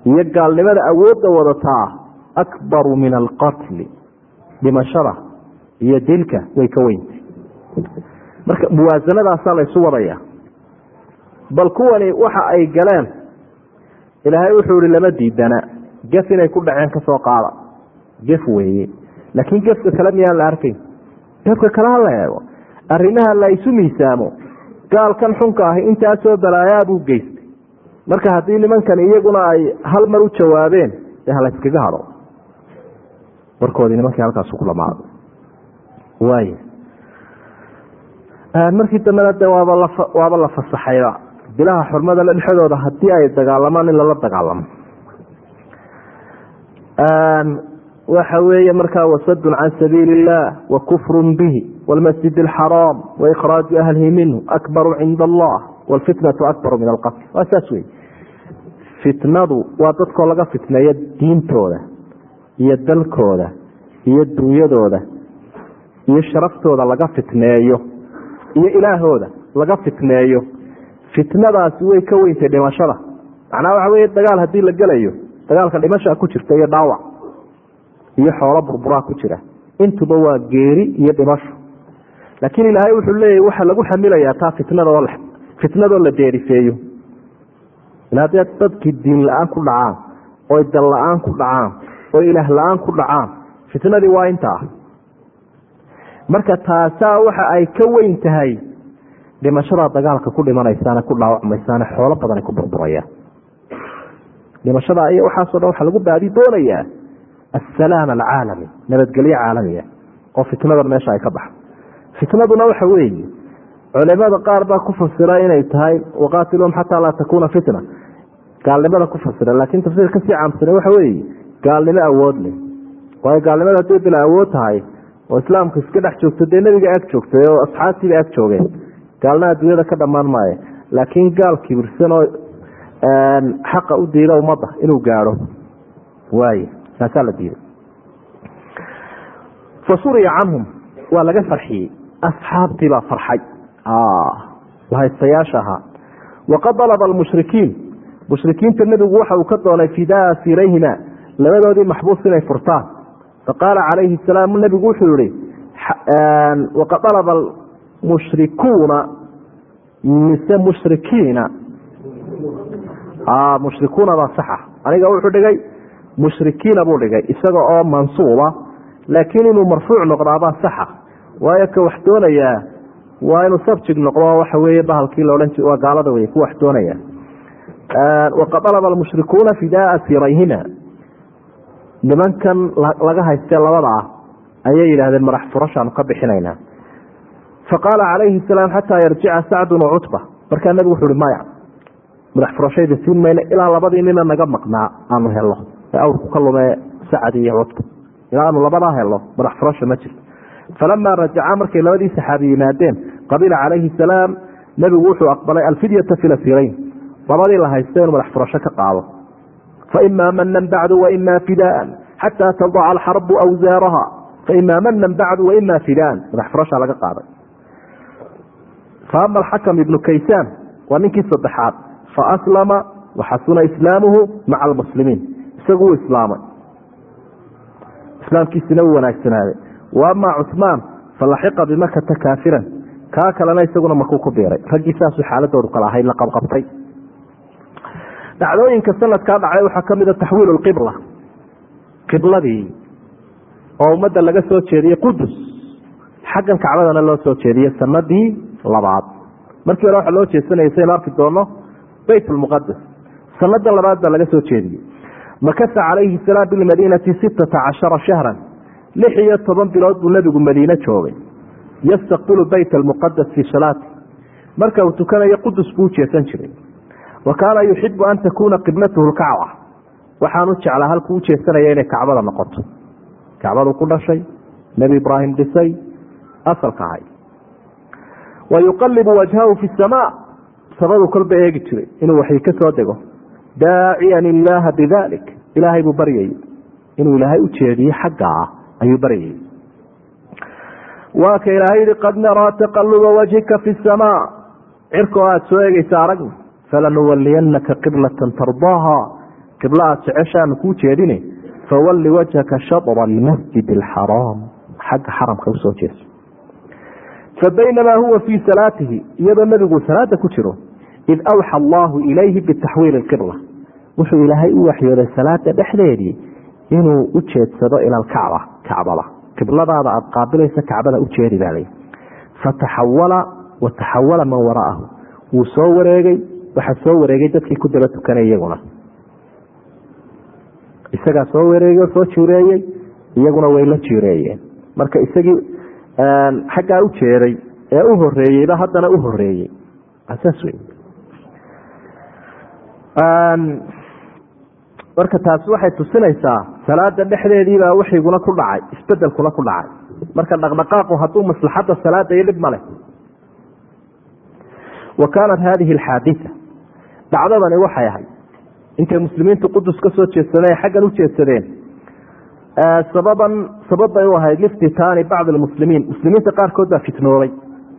iyo gaalnimada awoodda wadataa akbaru min alqatli dhimashada iyo dilka way ka weyntay marka muwaasanadaasaa la ysu wadaya. Bal kuwani waxa ay galeen ilaahay wuxuu ihi lama diidana gef inay ku dhaceen ka soo qaada. Gef weeye. Laakiin gefka kale miyaan la arkayn gefka kale ha la eego. Arrimaha la isu miisaamo gaalkan xunka ahi intaasoo balaayaa buu geystay. Marka haddii nimankan iyaguna ay hal mar u jawaabeen dee hala iskaga hado warkoodii nimankii halkaas ku waay markii dambena de waaba la waaba la fasaxayba bilaha xurmada dhexdooda haddii ay dagaalamaan in lala dagaalamo waxa weeye markaa wasadun can sabiili illah wa kufrun bihi wlmasjid alxaraam waikhraaju ahlihi minhu akbaru cinda allah wlfitnatu akbaru min alqatl waa saas wey fitnadu waa dadkoo laga fitneeyo diintooda iyo dalkooda iyo dunyadooda iyo sharaftooda laga fitneeyo iyo ilaahooda laga fitneeyo fitnadaasi way ka weyntay dhimashada macnaha waxa wey dagaal haddii la gelayo dagaalka dhimasha ku jirta iyo dhaawac iyo xoolo burburaa ku jira intuba waa geeri iyo dhimasho laakiin ilaahay wuxuu leeyahy waxaa lagu xamilayaa taa fitnadoo fitnadoo la deerifeeyo ila haddii dadkii diin la'aan ku dhacaan oy dal la'aan ku dhacaan oo ilaah la'aan ku dhacaan fitnadii waa intaa. Marka taasaa waxa ay ka weyn tahay dhimashada dagaalka ku dhimanaysaane ku dhaawacmaysaane xoolo badan ay ku burburayaan dhimashada iyo waxaaso dhan waxaa lagu baadi doonayaa assalaam alcaalami nabadgelyo caalamiya oo fitnadan meesha ay ka baxo fitnaduna waxa weeye culimada qaar baa ku fasira inay tahay waqaatiluhum xataa laa takuuna fitna. Gaalnimada ku fasira laakiin tafsiir ka sii caamsane waxa weeye gaalnimo awood leh. Waayo gaalnimada hadday bila awood tahay oo islaamku iska dhex joogto dee nebiga ag joogtay oo asxaabtiiba ag joogeen gaalna adduunyada ka dhammaan maayo. Laakiin gaal kibirsan oo xaqa u diida ummadda inuu gaadho. Waay taasaa la diiday. Fa canhum waa laga farxiyey asxaabtii baa farxay. Lahaystayaasha ahaa waqad dalaba almushrikiin. Mushrikiinta nebigu waxa uu ka doonay fidaa sirayhima labadoodii maxbuus inay furtaan. Faqaala calayhi salaam nebigu wuxuu yihi waqad dalaba mushrikuuna mise mushrikiina? Mushrikuuna baa saxa. Aniga wuxuu dhigay mushrikiina buu dhigay isaga oo mansuuba laakiin inuu marfuuc noqdaabaa saxa waayo ka wax doonayaa waa inuu subjig noqdo waxa weye bahalkii laodhan waa gaalada wey ku wax doonaya. Waqad dalaba almushrikuuna fidaa sirayhima nimankan laga haystee labada ah ayay yidhahdeen madax furashaanu ka bixinaynaa faqaala calayhi salaam xataa yarjica sacdun cutba. Markaa nebigu wuxu uhi maya madax furashayda siin mayna ilaa labadii nina naga maqnaa aanu helo ee awrku ka lumee sacdi iyo cutba. Ilaa aanu labadaa helo madax furasha ma jirto falamaa rajacaa markay labadii saxaabi yimaadeen qabila calayhi salaam nebigu wuxuu aqbalay alfidyata fi lasiirayn labadii la haysta inuu madax furasho ka qaado faimaa manan bacdu waima fidaan xataa tadaca alxarbu awsaaraha faimaa manan bacdu waima fidaan madax furashaa laga qaaday faama alxakam ibnu kaysaan waa ninkii saddexaad faaslama waxasuna islaamuhu maca almuslimiin isagu wuu islaamay islaamkiisina wuu wanaagsanaaday wa ama cuثmaan falaxiqa bimakata kaafiran. Kaa kalena isaguna makuu ku biiray. Raggii saasuu xaaladoodu kala ahayd la qabqabtay. Dhacdooyinka sanadkaa dhacay waxaa ka mida taxwiil اqibla qibladii oo ummadda laga soo jeediyey qudus. Xaggan kacbadana loo soo jeediyey sanadii labaad. Markii hore waxaa loo jeesanayay saynu arki doono bayt sanada labaad baa laga soo jeediyey. Makasa calayhi salaam bilmadiinati sittata cashara shahran lix iyo toban bilood buu nebigu madiine joogay. Yastaqbilu bayt almuqadas fii salaati. Marka uu tukanayo qudus buu ujeesan jiray. Wa kaana yuxibu an takuuna qiblatuhu lkacba waxaanu jeclaa halkuu ujeesanaya inay kacbada noqoto. Kacbadu ku dhashay nebi ibraahim dhisay asalka ahay. Wa wajhahu fi samaa sabadu kolba eegi jiray inuu waxii ka dego. Daaciyan illaaha bidalik ilaahay buu baryayay inuu ilaahay u jeediye xaggaa ayuu baryayay waa ka ilaahay yihi qad naraa taqaluba wajhika fi samaa cirkoo aada soo eegeysa aragna falanuwaliyanaka qiblatan tardaaha. Qiblo aada jeceshaanu kuu jeedine fawalli wajhaka shadra almasjid alxaraam xagga xaramka u soo jeeso. Fabaynamaa huwa fii salaatihi iyadoo nebigu salaada ku jiro id awxa allahu ilayhi bitaxwiili qibla wuxuu ilaahay u waxyooday salaada dhexdeedii inuu u jeedsado kacbada. Qibladaada aada qaabilaysa kacbada u jeedi baa lay fataxawala wa man waraahu. Wuu soo wareegay waxaa soo wareegay dadkii ku daba tukanay iyaguna. Isagaa soo wareegay oo soo jireeyey iyaguna way la jireeyeen marka isagii xaggaa u jeeday ee u horeeyeyba haddana u horeeyey saas wey marka taasi waxay tusinaysaa salaada dhexdeediibaa waxiguna ku dhacay isbedelkuna ku dhacay. Marka dhaqdhaqaaqu hadduu maslaxadda salaada iyo dhib male wa kaanat haadihi alxaadisa. Dhacdadani waxay ahayd. Intay muslimiintu qudus ka soo jeedsadeen xaggan u jeedsadeen sababan sabab bay u ahayd liftitaani bacdi lmuslimiin muslimiinta qaarkood baa fitnoobay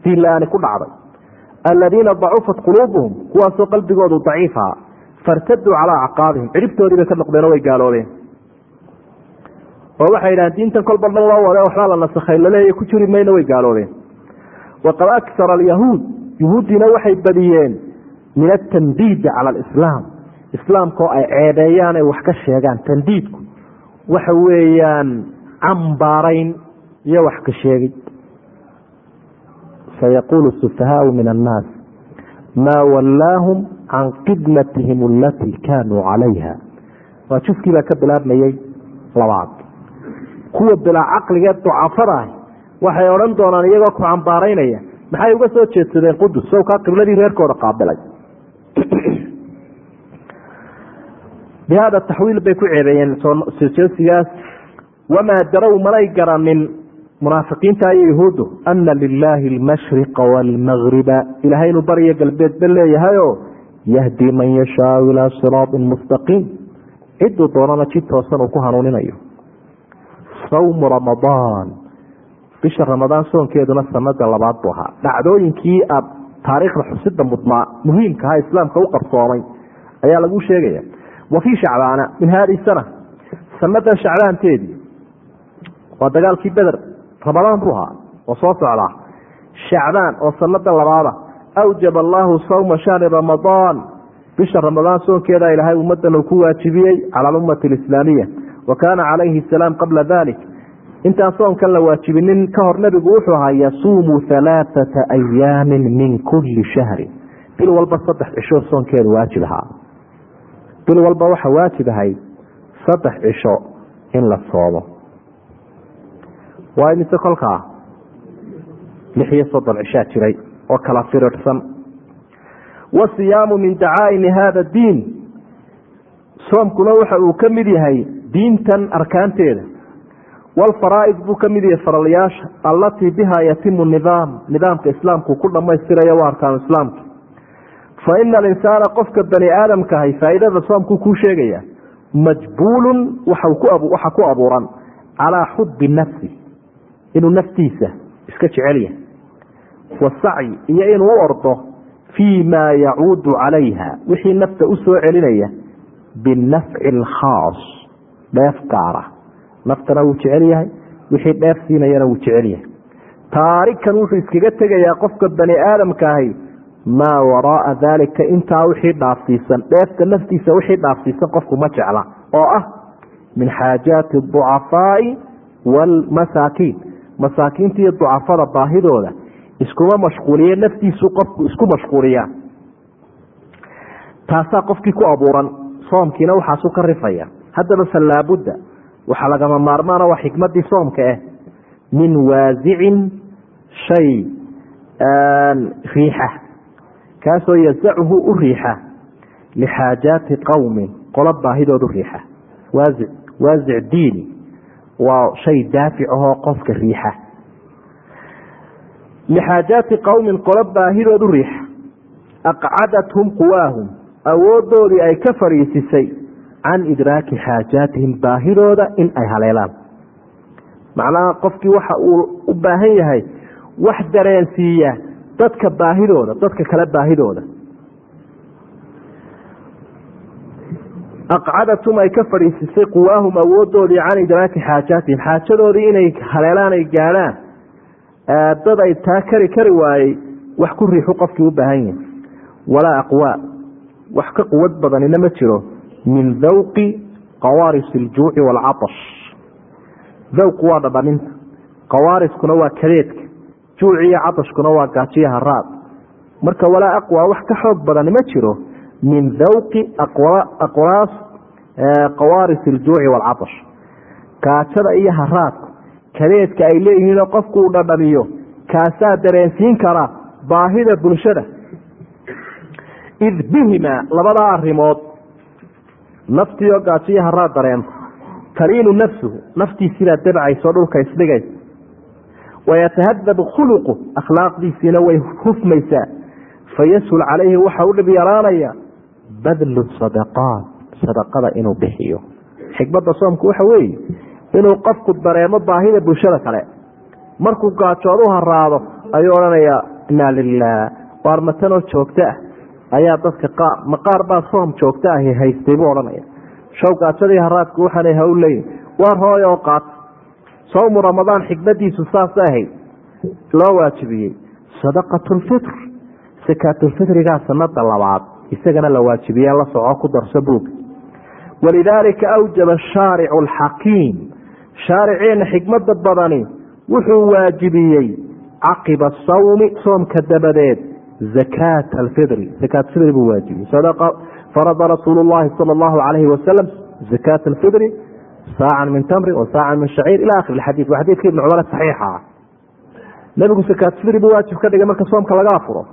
diin la'aani ku dhacday. Aladiina dacufat quluubuhum kuwaasoo qalbigoodu daciifa fartaduu calaa acqaabihim cidhibtoodii bay ka noqdeenoo way gaaloobeen. Oo waxay yidhahaan diintan kolba dhan loo wade waxbaa la nasakhay laleeya ku jiri mayno way gaaloobeen. Waqad aksara alyahuud yuhuuddiina waxay badiyeen min atandiidi cala alislaam. Islaamka oo ay ceebeeyaan ay wax ka sheegaan tandiidku. Waxa weeyaan cambaarayn iyo wax ka sheegid. Sayaquulu sufahaau min annaas maa wallaahum can qiblatihim alatii kaanuu calayha waa juskii baa ka bilaabmayey labaad kuwa bilaa caqligee ducafada ah waxay odhan doonaan iyagoo ku cambaaraynaya maxay uga soo jeedsadeen qudus sawkaa qibladii reerkooda qaabilay bihada taxwiil bay ku ceebeeyeen sojeesigaas wamaa darow malay garanin munaafiqiinta iyo yahuuddu ana lilaahi almashriqa waalmagriba ilahay inuu bariyo galbeed ba leeyahayo yahdi man yashaau ilaa siraatin mustaqiim ciduu doonana jid toosan uu ku hanuuninayo. Sawmu ramadaan bisha ramadaan soonkeeduna sanada labaad buu ahaa. Dhacdooyinkii aad taariikhda xusida mudnaa muhiimkaha islaamka u qarsoomay ayaa lagu sheegaya. Wa fii shacbaana min haadihi sana. Sanadan shacbaanteedii. Waa dagaalkii beder ramadaan buu ahaa. Oo soo socdaa. Shacbaan oo sanada labaada awjaba allaahu sawma shahri ramadaan bisha ramadaan soonkeeda ilaahay ummadan uu ku waajibiyey cala alummati alislaamiya wa kaana calayhi asalaam qabla dalik intaan soonkan la waajibinin ka hor nebigu wuxuu ahaa yasuumu halaaata ayaamin min kulli shahrin bil walba saddex cisho soonkeeda waajib ahaa. Bil walba waxa waajib ahay saddex cisho in la soomo waa imise kolkaa? Lix iyo soddon cishaa jiray oo kala firirsan wasiyaamu min dacaa'imi hada diin. Soomkuna waxa uu ka mid yahay diintan arkaanteeda. Walfaraa'id buu ka mid yahay faralyaasha allatii biha yatimu nidaam. Nidaamka islaamku ku dhammaystirayo waa arkaanu islaamka. Fa ina alinsaana qofka bani aadamkahay faa'iidada soomkuu kuu sheegaya majbuulun waxa ku abuuran calaa xubi nafsi. Inuu naftiisa iska jecel yahay wasacyi iyo inuu ordo fii maa yacuudu calayha wixii nafta u soo celinaya binafci alkhaas dheef gaara naftana wuu jecel yahay wixii dheef siinayana wuu jecel yahay taarikan wuxuu iskaga tegayaa qofka bani aadamka ahi maa waraaa daalika intaa wixii dhaafsiisan dheefta naftiisa wixii dhaafsiisan qofku ma jecla oo ah min xaajaati aducafaai waalmasaakiin masaakiinta iyo ducafada baahidooda iskuma mashquuliye naftiisu qofku isku mashquuliyaa taasaa qofkii ku abuuran soomkiina waxaasu ka rifaya. Haddaba falaabudda waxaa lagama maarmaana waa xikmadii soomka ah min waasicin shay riixa. Kaasoo yasachu u riixa. Lixaajaati qowmin qolo baahidoodu riixa. Waasic waasic diini. Waa shay daafic ahoo qofka riixa lixaajaati qowmin qolo baahidoodu riixa aqcadathum quwaahum awoodoodii ay ka fadhiisisay can idraaki xaajaatihim baahidooda in ay haleelaan macnaha qofkii waxa uu u baahan yahay wax dareensiiya dadka baahidooda dadka kale baahidooda aqcadatum ay ka fadhiisisay quwaahum awoodoodii can idraaki xaajaatihim xaajadoodii inay haleelaan ay gaadhaan dad ay taa kari kari waayey wax ku riixu qofkii u baahan yahay. Walaa aqwaa wax ka quwad badanina ma jiro. Min dawqi qawaaris iljuuci waalcatash dawqu waa dhadhaminta qawaariskuna waa kadeedka juuci iyo catashkuna waa gaajiyo haraad. Marka walaa aqwa wax ka xoog badani ma jiro. Min dawqi aqwaas qawaaris iljuuci waalcatash gaajada iyo haraadku kadeedka ay leeyihiinoo qofku uu dhadhamiyo kaasaa dareensiin kara baahida bulshada. Id bihima labadaa arimood naftiioo gaajiyo haraad dareento taliinu nafsuhu naftiisiibaa dabcayso dhulka isdhigaysa wayatahadabu khuluqu akhlaaqdiisiina way hufmaysaa. Fayashul calayhi waxa u dhib yaraanaya badlu sadaqaat sadaqada inuu bixiyo. Xikmadda soomku waxa weeye inuu qofku dareemo baahida bulshada kale. Markuu gaajoodu haraado ayuu odhanayaa inaa lilah waar matanoo joogto ah? Ayaa dadka qaar ma qaar baa soom joogto ahi haystay buu odhanaya shawgaajadii haraadku waxaanay ha u leeyihiin waar hooy oo qaata sawmu ramadaan xikmadiisu saasay ahayd loo waajibiyey. Sadaqatulfitr sakaatulfitrigaa labaad. Isagana la waajibiye la soco ku darso buuga walidaalika awjaba shaaricu alxakiim shaariciina xikmada badani wuxuu waajibiyey caqiba sawmi soomka dabadeed zakaata alfidri zakaatfidri buu waajibiyey. Farada rasuulu llahi sala allahu calayhi wasalam zakaata alfidri saacan min tamrin wa saacan min shaciir ila akhiri xadiid waa xadiidka ibn saxiixa ah nebigu zakaatfidri buu waajib ka dhigay marka soomka laga afuro.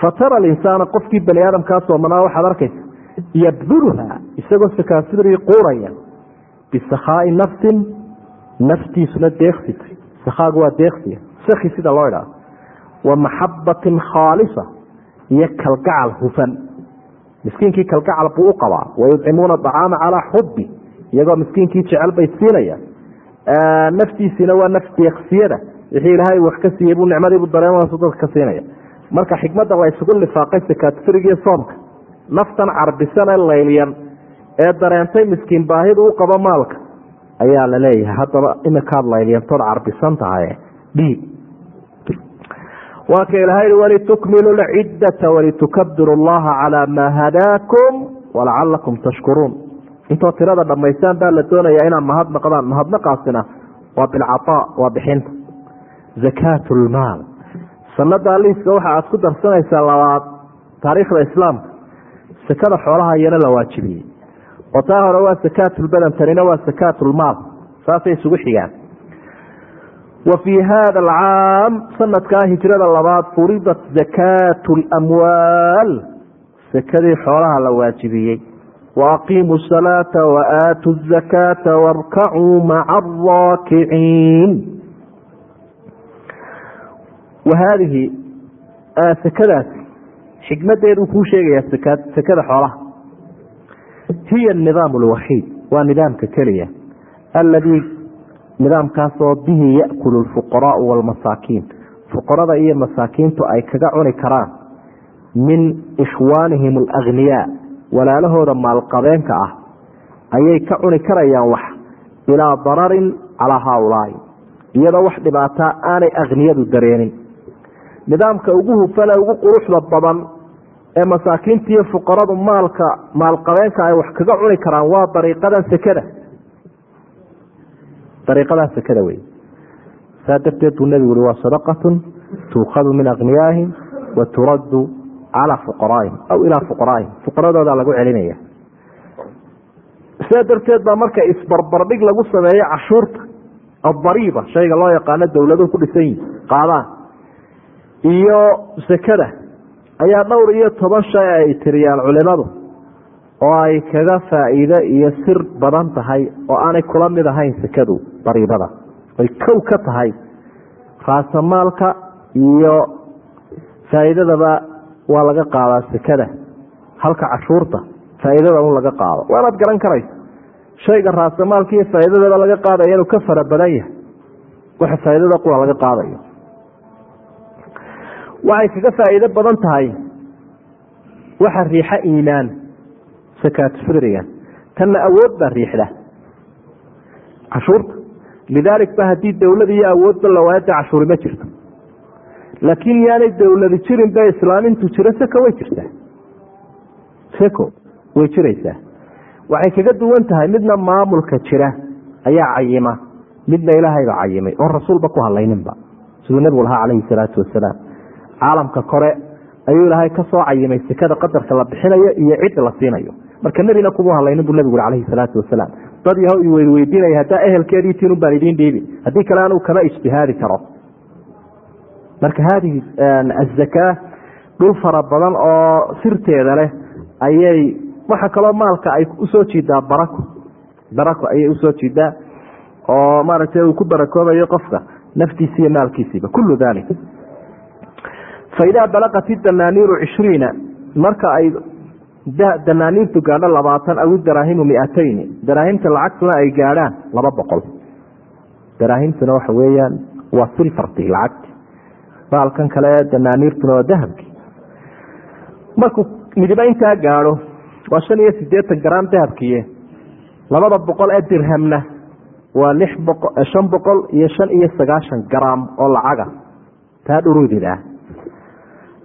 Fatara alinsaana qofkii bani aadamkaa soomanaa waxaad arkaysa yabdulha isagoo sakaatfidri quuraya bisakhaai nafsin naftiisuna deeksita sakhaagu waa deeksiya saki sida loo idhaah wa maxabatin khaalisa iyo kalgacal hufan miskiinkii kalgacal buu u qabaa wayudcimuuna acaama calaa xubi iyagoo miskiinkii jecel bay siinaya naftiisina waa naf deeksiyada wixii ilaahay wax ka siiyey buu nicmadiibu dareemaasu dadka ka siinaya marka xikmadda la lifaaqay sakaatfirigiyo soomka naftan carbisan ee ee dareentay miskiin baahidu u qabo maalka ayaa la leeyahay. Haddaba iminkaad laylyantood carbisan tahay dhiib waa ka ilahay walitukmilu lciddata walitukabiru allaha calaa maa hadaakum walacalakum tashkuruun. Intoo tirada dhammaystaan baa la doonaya inaad mahadnaqdaan mahadnaqaasina waa bilcaaa waa bixinta zakaat lmaal sanada liiska waxa aad ku darsanaysaa labaad taariikhda islaamka. Sakada xoolaha iyana la waajibiyey oo taa hore waa sakaatulbadan tanina waa sakaatulmaal saasay isugu xigaan. Wa fii hada alcaam sanadkaa hijrada labaad furidat zakaatu lamwaal sakadii xoolaha la waajibiyey. Wa aqiimuu salaata wa aatu zakaata warkacuu maca araakiciin wa haadihi sakadaasi xikmadeeduu kuu sheegayaa sakada xoolaha hiya nidaam lwaxiid waa nidaamka keliya aladii nidaamkaasoo bihi yakulu lfuqaraau walmasaakiin. Fuqarada iyo masaakiintu ay kaga cuni karaan min ikhwaanihim alagniyaa walaalahooda maalqabeenka ah ayay ka cuni karayaan wax bilaa dararin calaa haaulaai iyadoo wax dhibaataa aanay akniyadu dareenin. Nidaamka ugu hufan ee ugu quruxda badan ee masaakiinta iyo fuqaradu maalka maalqabeenka ay wax kaga cuni karaan waa dariiqadan sekada. Dariiqadaa sekada wey saa darteed buu nebigu ui waa sadaqatun tuukhadu min akniyaahim wa turaddu calaa fuqaraa'ihim aw ilaa fuqaraa'ihim. Fuqaradoodaa lagu celinaya. Sidaa darteed baa marka isbarbardhig lagu sameeyo cashuurta adariiba shayga loo yaqaano dowladuhu ku dhisan yihiin qaadaan iyo sekada ayaa dhowr iyo toban shay ay tiriyaan culimadu oo ay kaga faa'iide iyo sir badan tahay oo aanay kula mid ahayn sekadu dariibada ay kow ka tahay raasamaalka iyo faa'iidadaba waa laga qaadaa sekada halka cashuurta faa'iidada un laga qaado. Waanaad garan karaysa shayga raasamaalka iyo faa'iidadaba laga qaadaya inuu ka fara badan yahay waxa faa'iidada qura laga qaadayo waxay kaga faa'iido badan tahay. Waxa riixa iimaan. Sakaatufidriga tanna awood baa riixda. Cashuurta. Lidaalik ba haddii dowlad iyo awoodba la waayo dee cashuuri ma jirto. Laakiin yaanay dowladi jirin be islaamintu jiro seko way jirtaa seko way jiraysaa. Waxay kaga duwan tahay midna maamulka jira ayaa cayima midna ilaahayba cayimay oon rasuulba ku hadlayninba siduu nebigu lahaa calayhi salaatu wasalaam caalamka kore ayuu ilaahay ka soo cayimay sekada qadarka la bixinayo iyo cidda la siinayo. Marka nebina kuma hadlaynin buu nebigu ui calayhi salaatu wasalaam dad yahow i weydweydiinaya haddaa ehelkeedii tinun baan idiin dhiibi haddii kale anuu kama ijtihaadi karo. Marka haadihi azakaa dhul fara badan oo sirteeda leh ayay waxa kaloo maalka ay u soo jiidaa barako. Barako ayay u soo jiidaa oo maaragtay uu ku barakoobayo qofka naftiisi iyo maalkiisiiba kullu dalik faidaa balaqat idanaaniiru cishriina marka ay danaaniirtu gaadho labaatan aw daraahimu miatayni daraahimta lacagtuna ay gaadhaan laba boqol. Daraahimtuna waxa weeyaan waa silfarti lacagti baalkan kale danaaniirtuna waa dahabki. Markuu midiba intaa gaadho waa shan iyo sideetan garaam dahabkiiye labada boqol ee dirhamna waa shan boqol iyo shan iyo sagaashan garaam oo lacaga taa dhuruudid ah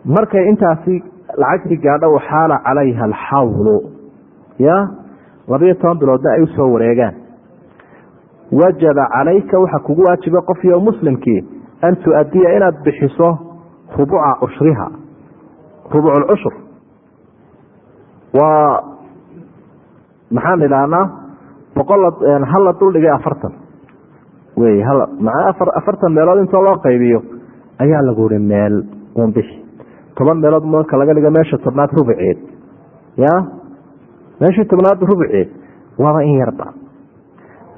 markay intaasi lacagtii gaadho waxaala calayha alxawlu. Ya? Labayo toban biloodna ay u soo wareegaan. Wajaba calayka waxaa kugu waajiba qofyo muslimkii an tu-adiya inaad bixiso rubuca cushriha rubuc lcushur waa maxaan idhaahnaa boqol hala duldhigay afartan. Wey afartan meelood intoo loo qaybiyo? Ayaa lagu uri meel un bixi toban meelood marka laga dhigo meesha tobnaad rubuceed ya? Meeshii tobnaad rubuceed waaba in yarba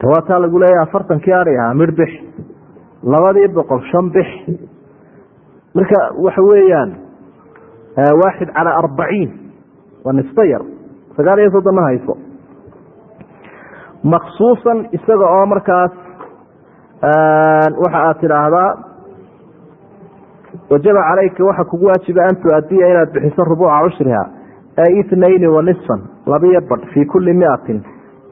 tawaataa lagu leeya afartankii ari ahaa midh bix. Labadii boqol shan bix. Marka waxa weeyaan waaxid calaa arbaciin. Waa nisbo yar. Sagaal iyo soddon ma hayso. Maksuusan isaga oo markaas waxa aad tidhaahdaa wajaba calayka waxa kugu waajiba an tu-adiya inaad bixiso rubuuca cushriha ay itnayni wa nisfan labiyo badh fii kulli miatin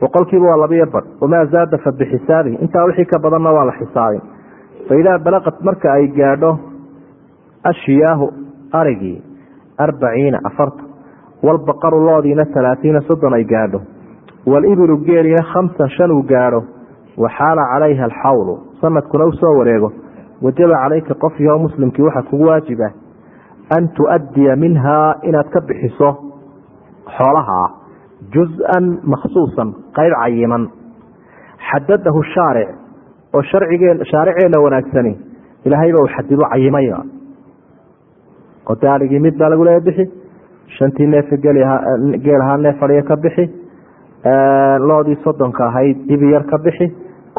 boqolkiiba waa labiyo badh wamaa zaada fa bixisaabi intaa wixii ka badanna waa la xisaabin. Fa idaa balaqat marka ay gaadho ashiyaahu arigii arbaciina afartan walbaqaru loodiina talaatiina soddon ay gaadho walibilu geelina khamsan shan uu gaadho waxaala calayha alxawlu sanadkuna u soo wareego wajaba calayka qofkii oo muslimkii waxaa kugu waajiba an tu-addiya minhaa inaad ka bixiso xoolaha juz-an makhsuusan qayb cayiman. Xadadahu shaaric oo sharcigeen shaariceenna wanaagsani ilaahayba uu xadido cayimayba oo daaligii mid baa lagu leeya bixi shantii neefe geel ahaa neef fadhiyo ka bixi loodii soddonka ahayd ibi yar ka bixi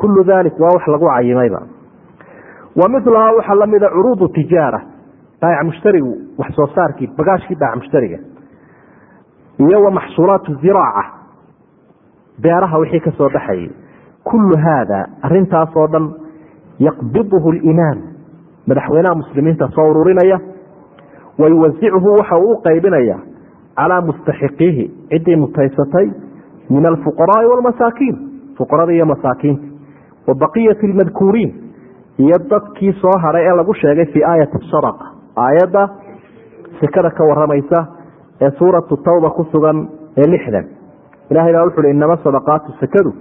kullu dalik waa wax lagu cayimayba wa milahaa waxaa lamida curuudu tijaara baayac mushtarigu wax soo saarkii bagaashkii baayac mushtariga iyo wa maxsuulaatu ziraaca beeraha wixii ka baxayay. Kullu haada arintaas dhan yaqbiduhu limaam madaxweynaha muslimiinta soo ururinaya wa yuwasicuhu waxa uu qaybinaya calaa mustaxiqiihi ciddii mutaysatay min alfuqaraai walmasaakiin fuqarada iyo masaakiinta wa lmadkuuriin iyo dadkii soo haray ee lagu sheegay fii aayati sadaqa aayadda sekada ka waramaysa ee suuratu tawba ku sugan ee lixdan ilahay baa wuxu uhi inama sadaqaatu sekadu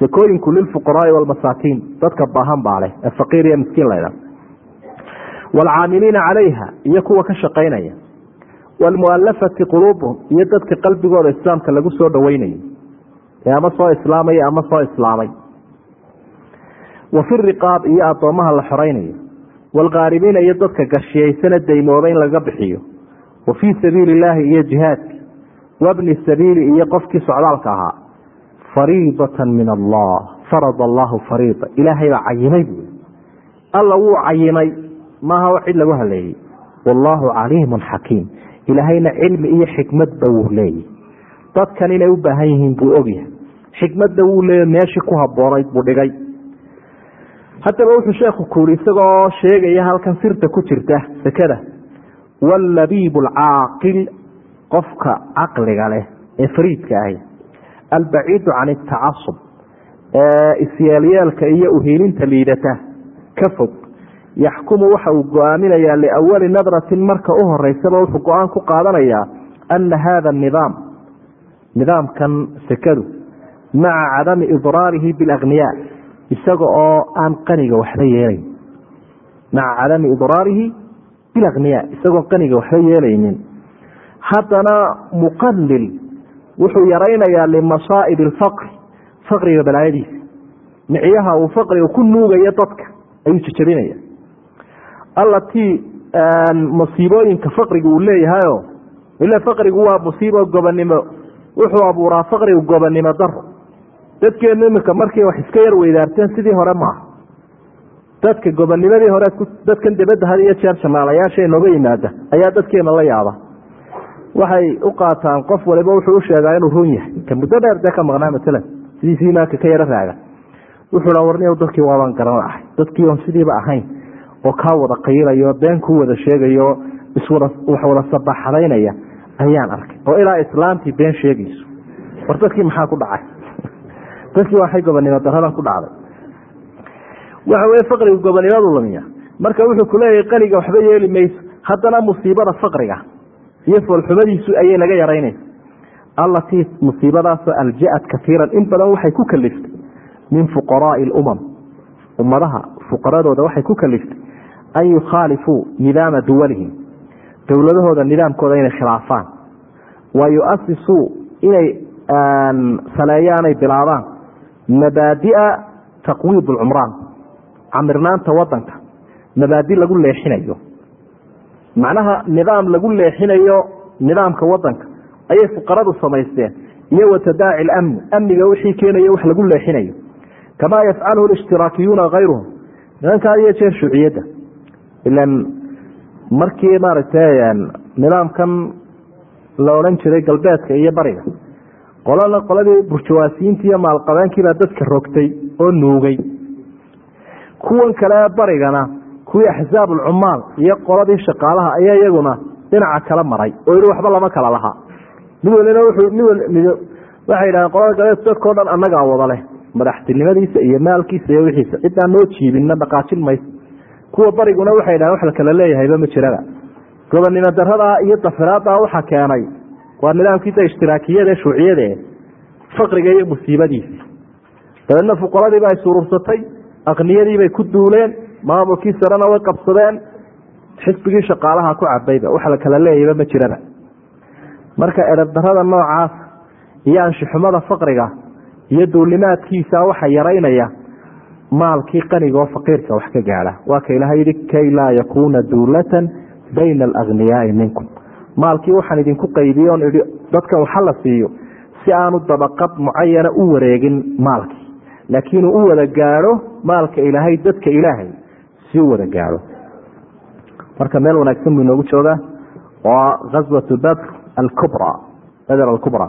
sekooyinku lilfuqaraai walmasaakiin dadka baahan baa leh ee faqiir iyo miskiin laydha waalcaamiliina calayha iyo kuwa ka shaqaynaya. Waalmualafati quluubuhum iyo dadka qalbigooda islaamka lagu soo dhoweynayo ee ama soo islaamaya ama soo islaamay wa fi riqaab iyo addoomaha la xoraynayo. Waalkaarimiina iyo dadka gashiyaysana daymooba in laga bixiyo. Wa fii sabiili illaahi iyo jihaadka wabni sabiili iyo qofkii socdaalka ahaa. Fariidatan min allah. Farad allahu fariida. Ilaahay baa cayimay buui alla wuu cayimay. Maaha cid lagu haleeyey. Wallaahu caliimun xakiim. Ilaahayna cilmi iyo xikmadba wuu leeyay dadkan inay u baahan yihiin buu ogyahay xikmadda wuu leeya meeshii ku haboonayd buu dhigay haddaba wuxuu sheekhu kuuri isagoo sheegaya halkan sirta ku jirta sekada wallabiibu alcaaqil qofka caqliga leh ee fariidka ahi albaciidu can itacasub ee isyeelyeelka iyo uhiilinta liidata ka fog yaxkumu waxa uu go'aaminayaa liawali nadratin marka u horeysaba wuxuu go'aan ku qaadanayaa ana hada nidaam nidaamkan sekadu maca cadami idraarihi bilagniyaa isaga oo aan qaniga waxba yeelayn. Maca cadami idraarihi bilagniyaa isagoo qaniga waxba yeelaynin. Haddana muqalil wuxuu yaraynayaa limasaa'ib alfaqri faqriga balaayadiisa. Micyaha uu faqriga ku nuugayo dadka ayuu jejabinaya allatii masiibooyinka faqriga uu leeyahayo ila faqrigu waa musiibo gobonimo wuxuu abuuraa faqrigu gobonimo daro dadkeenu iminka markay wax iska yar weydaarteen sidii hore maaha dadka gobonimadii hore dadkan dibadda had iyo jeer jamaalayaasha inooga yimaada ayaa dadkeena la yaaba waxay u qaataan qof waliba wuxuu u inuu run yahay. Ka muddo dheer dee ka maqnaa matalan sidiisi imaanka ka yaro raaga. Wuxuu ha warni dadkii waabaan garan ahay dadkii oon sidiiba ahayn oo kaa wada qayilayo been ku wada sheegayo wax wada sabaxadaynaya ayaan arkay. Oo ilaa islaamtii been sheegayso. War dadkii maxaa ku dhacay dadkii waxay gobonimo daradan ku dhacday. Waxa weye faqriga gobonimadu lumiya marka wuxuu kuleeyahay qaniga waxba yeeli mayso. Haddana musiibada faqriga iyo foolxumadiisu ayay naga yaraynaysa. Allatii musiibadaasoo alja-ad kaiiran in badan waxay ku kaliftay min fuqaraai lumam ummadaha fuqaradooda waxay ku kaliftay an yukhaalifuu nidaama duwalihim. Dowladahooda nidaamkooda inay khilaafaan. Wa yuasisuu inay saleeyaanay bilaabaan mabaadi'a taqwiid alcumraan camirnaanta wadanka. Mabaadi lagu leexinayo. Macnaha nidaam lagu leexinayo nidaamka wadanka. Ayay fuqaradu samaysteen. Iyo watadaaci lamni amniga wixii keenayo wax lagu leexinayo. Kamaa yafcaluhu lishtiraaكiyuuna kayruhum nimankaa iyo jeer shuuciyadda ilan markii maaragtay nidaamkan la odhan jiray galbeedka iyo bariga qolana qoladii burjawaasiyiinta iyo dadka rogtay oo nuugay. Kuwan kale barigana kuwii axzaab ulcumaal iyo qoladii shaqaalaha ayaa iyaguna dhinaca kala maray oo yihi waxba lama kala laha mid walina waxay yidhahdeen qolada galbeed dadkao dhan annagaa wada leh madaxtinimadiisa iyo maalkiisa iyo wixiisa. Cidaan noo jiibinna dhaqaajin mayso. Kuwa bariguna waxay dhahen wax la leeyahayba ma jiraba. Gobonnimo daradaa iyo dafiraaddaa waxa keenay waa nidaamkiisa ishtiraakiyada shuuciyade faqriga iyo musiibadiisi dabeedna fuqaradiiba ay surursatay aqniyadiibay ku duuleen maamulkii sarena way qabsadeen xisbigii shaqaalaha ku cabayba wax la kala leeyahayba ma jiraba. Marka edab darada noocaas iyo anshixumada faqriga iyo duulimaadkiisa waxa yaraynaya maalkii qanigaoo faqiirka wax ka gaadha. Waa ka ilaha yihi kay laa yakuuna duulatan bayna alagniyaai minkum maalkii waxaan idinku qaybiye on ihi dadkan waxa la siiyo si aanu dabaqad mucayana u wareegin maalkii. Laakiin u wada gaadho maalka ilaahay dadka ilaahay si u wada gaadho. Marka meel wanaagsan buu inoogu joogaa waa gaswatu badr alkubra badr alkubra